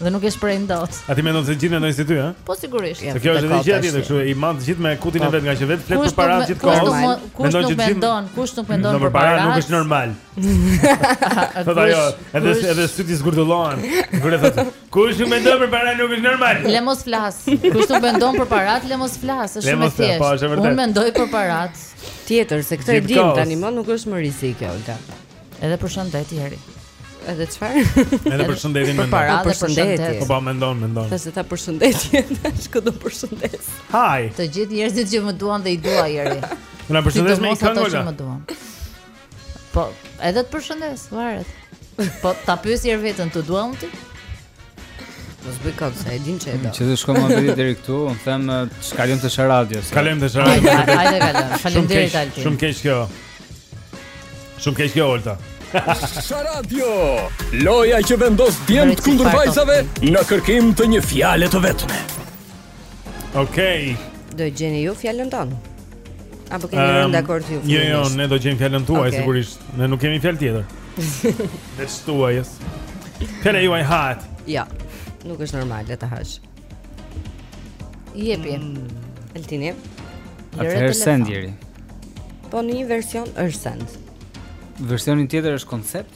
Dhe nuk e shprehin dot. A ti mendon se gjithë mendojnë si ty, ha? Po sigurisht. Se kjo është edhe gjë tjetër, kështu i mat gjithë me kutin e po. vet, nga që vetë flet për para gjithë kohës. Kush nuk mendon, kush nuk mendon për para? Nuk është normal. Po ajo, edhe edhe sytë i zgurdullohen. Kur e thotë, kush nuk mendon për para nuk është normal. Le mos flas. Kush nuk mendon për para, le mos flas, është shumë e thjeshtë. Po, Unë mendoj për para. Tjetër se këtë e dim tani më nuk është më risi kjo, Olga. Edhe për shëndet Jeri. Edhe çfarë? Edhe për shëndetin mendon. Para për shëndetin. Po ba mendon, mendon. Dashke përshëndetje, tash kë do përshëndes. Hi. Të gjithë njerëzit që më duan dhe i dua Jeri. Unë na përshëndes me këngë që më duan. Po, edhe të përshëndes, varet. Po ta pyes Jeri veten, të duan ty? Mos bëj kot, e di ç'e do. Ç'e do shkoj më deri deri këtu, unë them të kalojmë te Sharadio. Kalojmë te Sharadio. Hajde, hajde, kalojmë. Faleminderit Altin. Shumë keq kjo. Shumë keq kjo Olta. Sharadio, loja që vendos djemtë kundër vajzave në kërkim të një fjale të vetme. Okej. Do e gjeni ju fjalën tonë. Apo keni rënë um, dakord ju? Jo, jo, ne do gjejmë fjalën tuaj okay. sigurisht. Ne nuk kemi fjalë tjetër. Veç tuajës. Fjala juaj hahet? Jo. Nuk është normale ta hash. Jepi. Mm. Altini. Atëherë send Jeri. Po në një version është send. Versioni tjetër është koncept?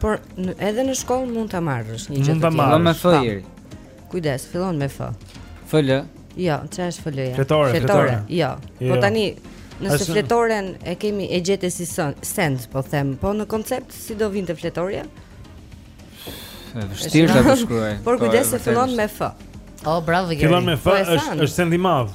Por edhe në shkollë mund ta marrësh një gjë të tillë. Mund ta marrësh. Kujdes, fillon me F. FL. Jo, çfarë është FL-ja? Fletore, fletore. Jo. Po jo. tani Nëse Asun... fletoren e kemi e gjetëm si send, po them, po në koncept si do vinte fletorja? Vështirë ta shkruaj. Por po, kujdes se fillon me F. Oh, bravo Geri. Fillon me F, po, është është send i madh.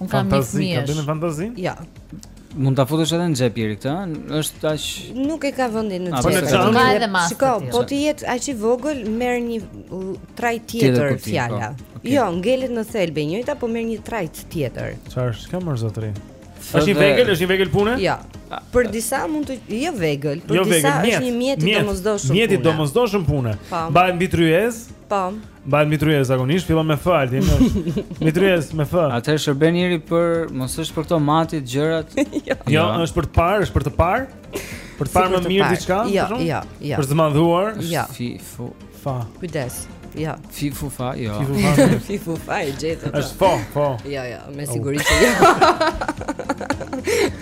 Unë kam një fëmijë. Fantazi, bën fantazi? Jo. Mund ta futesh edhe në xhep i këtë, është aq Nuk e ka vendin në xhep. Ka edhe masë. Shiko, po të jetë aq i vogël, merr një trajtë tjetër fjala. Po. Jo, ngelet në thelb e njëjta, po merr një trajtë tjetër. Çfarë është kjo more zotëri? Është një vegël, është një vegël pune? Jo. Për disa mund të jo vegël, për jo disa është një mjet i domosdoshëm. Mjet i domosdoshëm pune. Po. Mbahet mbi tryezë? Po. Mbahet mbi tryezë zakonisht, fillon me F Altin. Mbi tryezë me F. Atë shërben njëri për mos është për t'i matur gjërat. Jo. jo, jo, është për të parë, është për të parë. Për të parë më mirë diçka? Jo, jo, jo. Për të zmadhuar? Jo. Fi fu fa. Kujdes. Jo. Fi fu fa, jo. Fi fu fa. Fi fu fa e gjete. Është fo, fo. Jo, jo, me siguri që jo.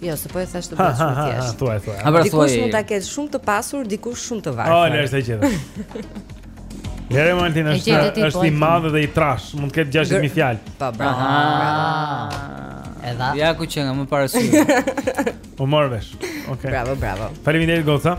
Jo, se po e thash të bësh shumë thjesht. Thuaj, thuaj. A pra thuaj. Dikush mund ta ketë shumë të pasur, dikush shumë të varfër. Oh, lërsa qetë. Geri, Martin është është i madh dhe i trashë, mund të ketë 60000 fjalë. Po, bravo. Edhe. Ja ku që nga më parë sy. U mor vesh. Okej. Bravo, bravo. Faleminderit goca.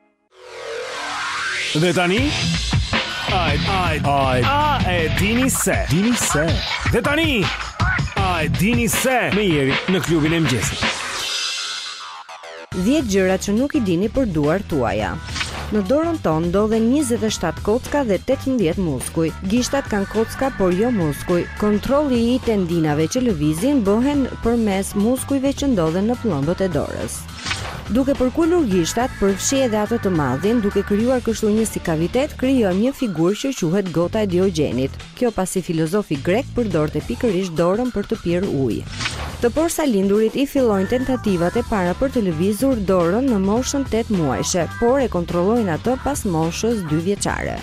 Dhe tani Ai ai ai a e dini se dini se dhe tani ai dini se me Gerin në Klubin e Mëngjesit 10 gjëra që nuk i dini për duart tuaja Në dorën tonë ndodhen 27 kocka dhe 18 muskuj. Gishtat kanë kocka, por jo muskuj. Kontrolli i tendinave që lëvizin bëhen përmes muskujve që ndodhen në pëllëmbët e dorës. Duke përkulur gishtat, përfshirë edhe atë të madhin, duke krijuar kështu një si kavitet, krijojmë një figurë që quhet gota e Diogjenit. Kjo pasi filozofi grek përdorte pikërisht dorën për të pirë ujë. Të porsalindurit i fillojnë tentativat e para për të lëvizur dorën në moshën tetë muajshe, por e kontrollojnë atë pas moshës dy vjeçare.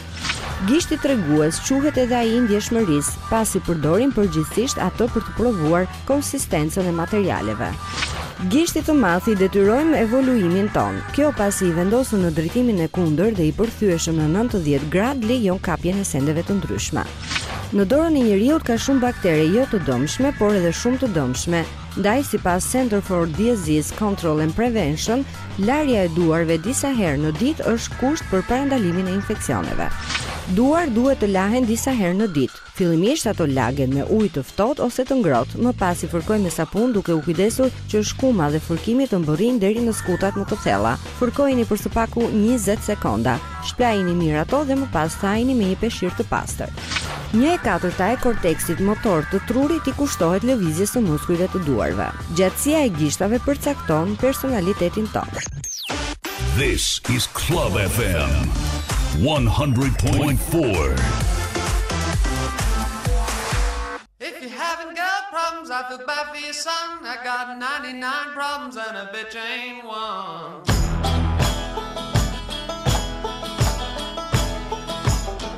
Gishti tregues quhet edhe ai i ndjeshmërisë, pasi përdorim përgjithësisht atë për të provuar konsistencën e materialeve. Gishtit të madh i detyrojmë evoluimin tonë. Kjo pasi i vendosur në drejtimin e kundërt dhe i përthyeshëm në nëntëdhjetë gradë lejon kapjen e sendeve të ndryshme. Në dorën e njeriut ka shumë baktere jo të dëmshme, por edhe shumë të dëmshme. Ndaj, sipas Center for Disease Control and Prevention, larja e duarve disa herë në ditë është kusht për parandalimin e infeksioneve. Duart duhet të lahen disa herë në ditë. Fillimisht ato lagen me ujë të ftohtë ose të ngrohtë, më pas i fërkojmë me sapun duke u kujdesur që shkuma dhe fërkimi të mbërrijnë deri në skutat më të thella. Fërkojini për së paku njëzet sekonda. Shpëlajini mirë ato dhe më pas thajini me një peshqir të pastër. Një e katërta e korteksit motor të trurit i kushtohet lëvizjes së muskujve të duarve. Gjatësia e gishtave përcakton personalitetin tonë. This is Club FM. 100.4. If you haven't got problems, I feel bad for your son. I got 99 problems and a bitch ain't one.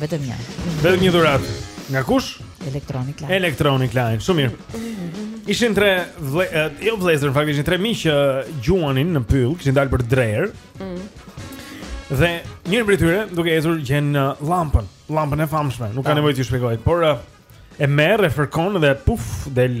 Vetëm një. Vetëm një dhuratë. Nga kush? Electronic Line. Electronic Line. Shumë mirë. Ishin tre vle, jo vllezër, në fakt ishin tre miq që gjuanin në pyll, kishin dalë për drer. Mm. Dhe njëri prej tyre, duke ecur gjen llampën, llampën e famshme, nuk ka nevojë t'ju shpjegoj, por e merr e fërkon dhe puf del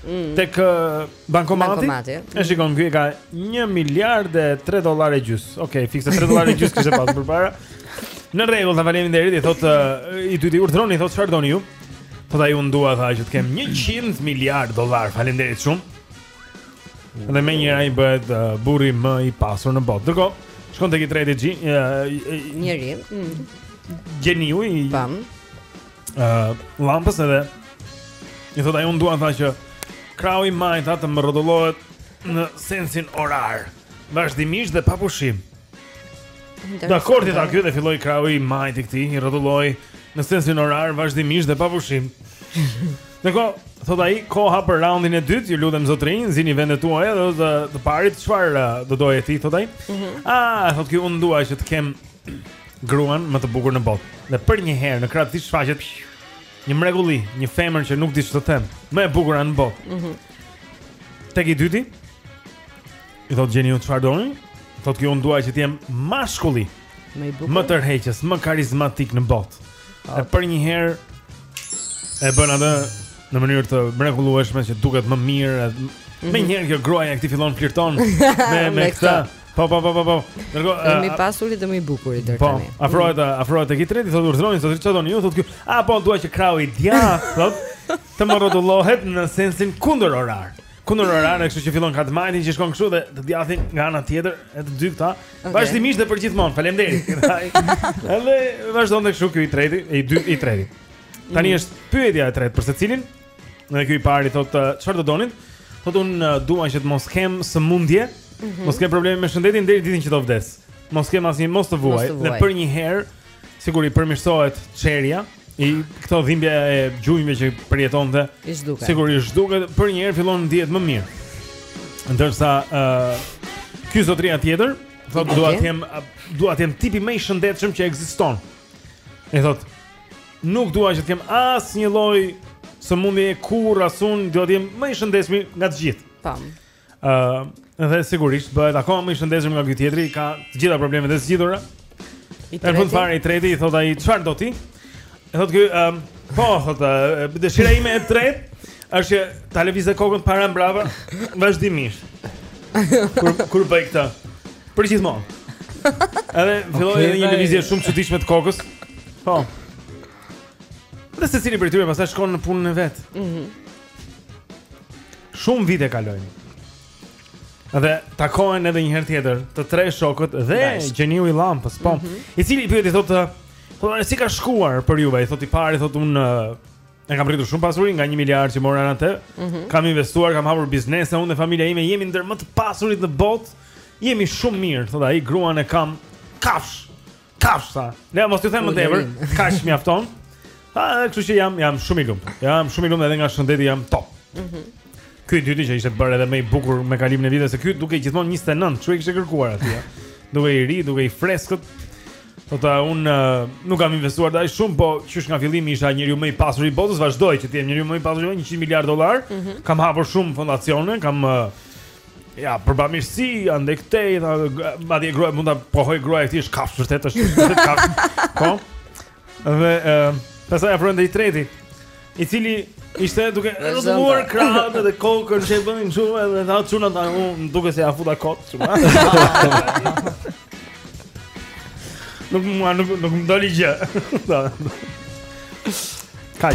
Mm. Tek bankomati. Bankomati. E shikon ky ka 1 miliard e 3 dollarë e gjys. Okej, okay, fiks 3 dollarë e gjys kishte pas përpara. Në rregull, tha faleminderit, i thotë i dyti urdhëroni, i thotë çfarë doni ju? Thotë ai un dua tha që të kem 100 miliard dollarë. Faleminderit shumë. Dhe menjëherë ai bëhet uh, burri më i pasur në botë. Dakord, shkon tek i treti xhi, njëri. Mm. Geniu i pam. uh, lampës edhe i thot ai unë dua tha që krahu i majtë të më rrotullohet në sensin orar vazhdimisht dhe pa pushim Dakord i tha ky dhe filloi krahu i majtë i këtij, i rrotullohej në sensin orar vazhdimisht dhe pa pushim. Dakord, thot ai, koha për raundin e dytë, ju lutem zotërinj, zini vendet tuaja dhe te, te i pari çfarë do doje ti thot ai. Mm -hmm. Ah, thot ky unë dua që të kem gruan më të bukur në botë. Dhe për një herë në krah të tij shfaqet një mrekulli, një femër që nuk di ç'të them, më e bukura në botë. Mhm. Mm Tek i dyti. I thotë geniu çfarë doni? Thotë ky unë dua që të jem mashkulli. Më i bukur. Më tërheqës, më karizmatik në botë. Dhe për një herë e bën atë në mënyrë të mrekullueshme që duket më mirë. Mm -hmm. Menjëherë kjo gruaja e këtij fillon flirton me me këtë Po po po po po. Dakord. Dhe më i pasuri dhe më i bukuri deri po, tani. Po, afrohet mm. afrohet tek i treti, thotë urdhëroni, thotë çfarë doni ju, thotë ky. A po dua që krahu i djathtë, thotë, të më rrotullohet në sensin kundër orar. Kundër orar, kështu që fillon ka të majtin që shkon kështu dhe të djathtin nga ana tjetër, e të dy këta. Okay. Vazhdimisht dhe përgjithmonë. Faleminderit. Edhe vazhdonte kështu ky i treti, i dy, i treti. Tani mm. është pyetja e tretë për secilin. Dhe ky i pari thot çfarë do donit? Thot un dua që të mos kem sëmundje, mm -hmm. mos kem probleme me shëndetin deri ditën që do vdes. Mos kem asnjë mos të vuaj dhe për një herë sikur i përmirësohet çehrja i këto dhimbjet e gjunjëve që përjetonte. Sikur i zhduket për një herë fillon të ndihet më mirë. Ndërsa ë uh, ky zotëria tjetër thot dua të jem dua të jem tipi më i shëndetshëm që ekziston. E thot Nuk dua që të kem asnjë lloj sëmundje kurrë asnjë, dua të jem më i shëndetshëm nga të gjithë. Tam. Ë, uh, dhe sigurisht bëhet akoma më i shëndetshëm nga ky tjetri, ka të gjitha problemet e zgjidhura. I treti. Në fund fare i treti i thot ai çfarë do ti? E thot ky, ë, um, po, thot, uh, dëshira ime e tretë është që ta lëviz kokën para mbrapa vazhdimisht. Kur kur e bëj këtë? Për gjithmonë. Edhe filloi okay, një lëvizje shumë e çuditshme të kokës. Po. Dhe secili prej tyre pastaj shkon në punën e vet mm -hmm. Shumë vite kalojnë Dhe takohen edhe një herë tjetër Të tre shokët dhe nice. gjeniu i lampës po, mm -hmm. I cili i thotë Po si ka shkuar për juve I thotë i pari thotë unë E kam rritur shumë pasurinë nga një miliard që mora në atë mm -hmm. Kam investuar, kam hapur biznese Unë dhe familja ime jemi ndër më të pasurit në botë Jemi shumë mirë Thotë ai gruan e kam kafshë Kafshë tha. Të mos ju them më tepër, kaq mjafton. Ha, kështu që jam jam shumë i lumtur. Jam shumë i lumtur edhe nga shëndeti jam top. Mhm. Mm ky dyti që ishte bërë edhe më i bukur me kalimin e viteve se ky dukej gjithmonë 29, ç'e kishte kërkuar aty. dukej i ri, dukej i freskët. Po tha unë uh, nuk kam investuar dhe aq shumë, po qysh nga fillimi isha njeriu më i pasur i botës, vazhdoj që të jem njeriu më i pasur, 100 miliard dollar. Mm -hmm. Kam hapur shumë fondacione, kam uh, Ja, për bamirësi, andej këtej, madje gruaja, mund ta pohojë gruaja e këtij, është kafshë, vërtet është, vërtet kafshë, po? Dhe, uh, pastaj afrohen te i treti, i cili ishte duke rrotulluar krahët dhe kokën që e bënin shumë, dhe tha, çuna tha, më duket se ia futa kot, çuna. nuk, nuk, nuk, nuk më doli gjë. Ka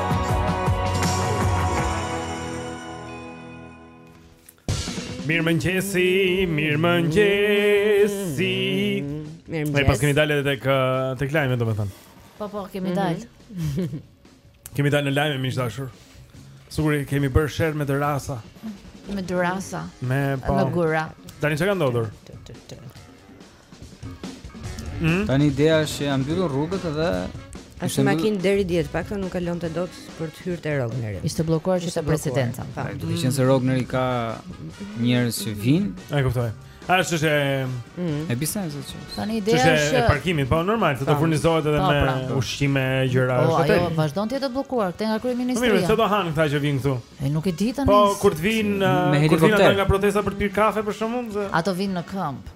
Mirëmëngjesi, mirëmëngjesi Mirëmëngjesi paskemi dalë edhe te lajmet, domethënë Po, po, kemi mhm. dalë Kemi dalë në lajme, miq të dashur Shyqyr, kemi bërë sherr me dërrasa Me dërrasa Me, po Me gurë Tani çfarë ka ndodhur? Mm. Tani ideja është që janë mbyllur rrugët dhe Ashtu makinat deri dje, të paktën nuk kalonin dot për të hyrë te Rogneri. Ishte bllokuar që te presidenca. Po, duke qenë se Rogneri ka njerëz që vijnë. E kuptoj. Ai është është mm. e biznes atë. Tani ideja është çështje e parkimit, po normal, të furnizohet edhe po, me pra. ushqime gjëra ashtu. Po, ajo vazhdon të jetë e bllokuar te nga kryeministri. Po, mirë, çfarë do han këta që vijnë këtu? Ai nuk e di tani. Po, kur të vijnë, kur vijnë nga protesta për të pirë kafe për shembull se ata vijnë në këmbë.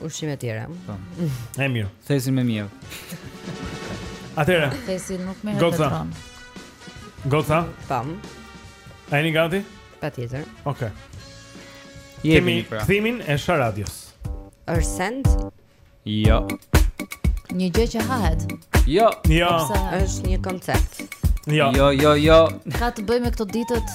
Ushqime të tjera. Po. E mirë. Thesin me miell. Atëra. Thesin nuk me helikopter dron. Gota. Tam. A jeni gati? Patjetër. Okej. Okay. Jemi pra. Kthimi në sharadë. A është send? Jo. Një gjë që hahet. Jo. Jo. Është një koncept. Jo. Jo, jo, jo. Ka të bëjë me këto ditët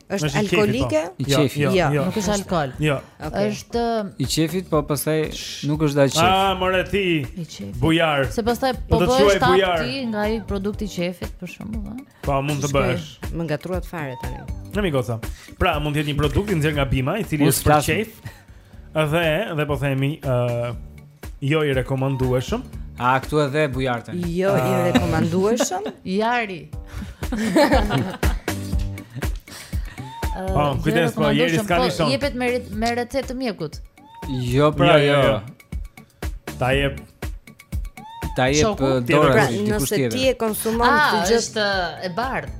Është alkoolike? I jo, qefit. Jo, jo, jo, nuk është alkool. Jo. Okay. Është i qefit, po pastaj nuk është dal qef. Ah, more ti. I qefit. Bujar. Se pastaj po bëhesh tapë ti nga ai produkt i qefit për shembull, ëh. Po mund të bësh. Më ngatërruat fare tani. Hë mi goca. Pra, mund të jetë një produkt i nxjerrë nga bima, i cili është për qef. Dhe dhe po themi, ëh, Jo i rekomandueshëm. A këtu edhe Bujar. Jo i ah. rekomandueshëm. Jari. Po, kujdes po, njeri s'ka po, nishon. Jepet me me recetë të mjekut. Jo, pra, jo, jo. jo. Ta jep. Ta jep dorën pra, dikush tjetër. Nëse ti e konsumon ah, ti gjë të bardhë.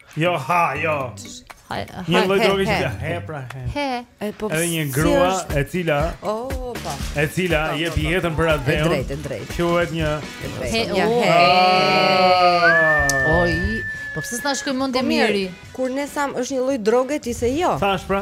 Jo, ha, jo. Një lloj droge që hë pra hë. He. Edhe një grua e cila Oh, po. E cila po, jep po, po. jetën për atdhe. Është drejt, është drejt. Quhet një he. Oh. Oj. Po pse s'na shkoi mendja mirë? Kur ne thamë është një lloj droge ti the jo. Thash pra.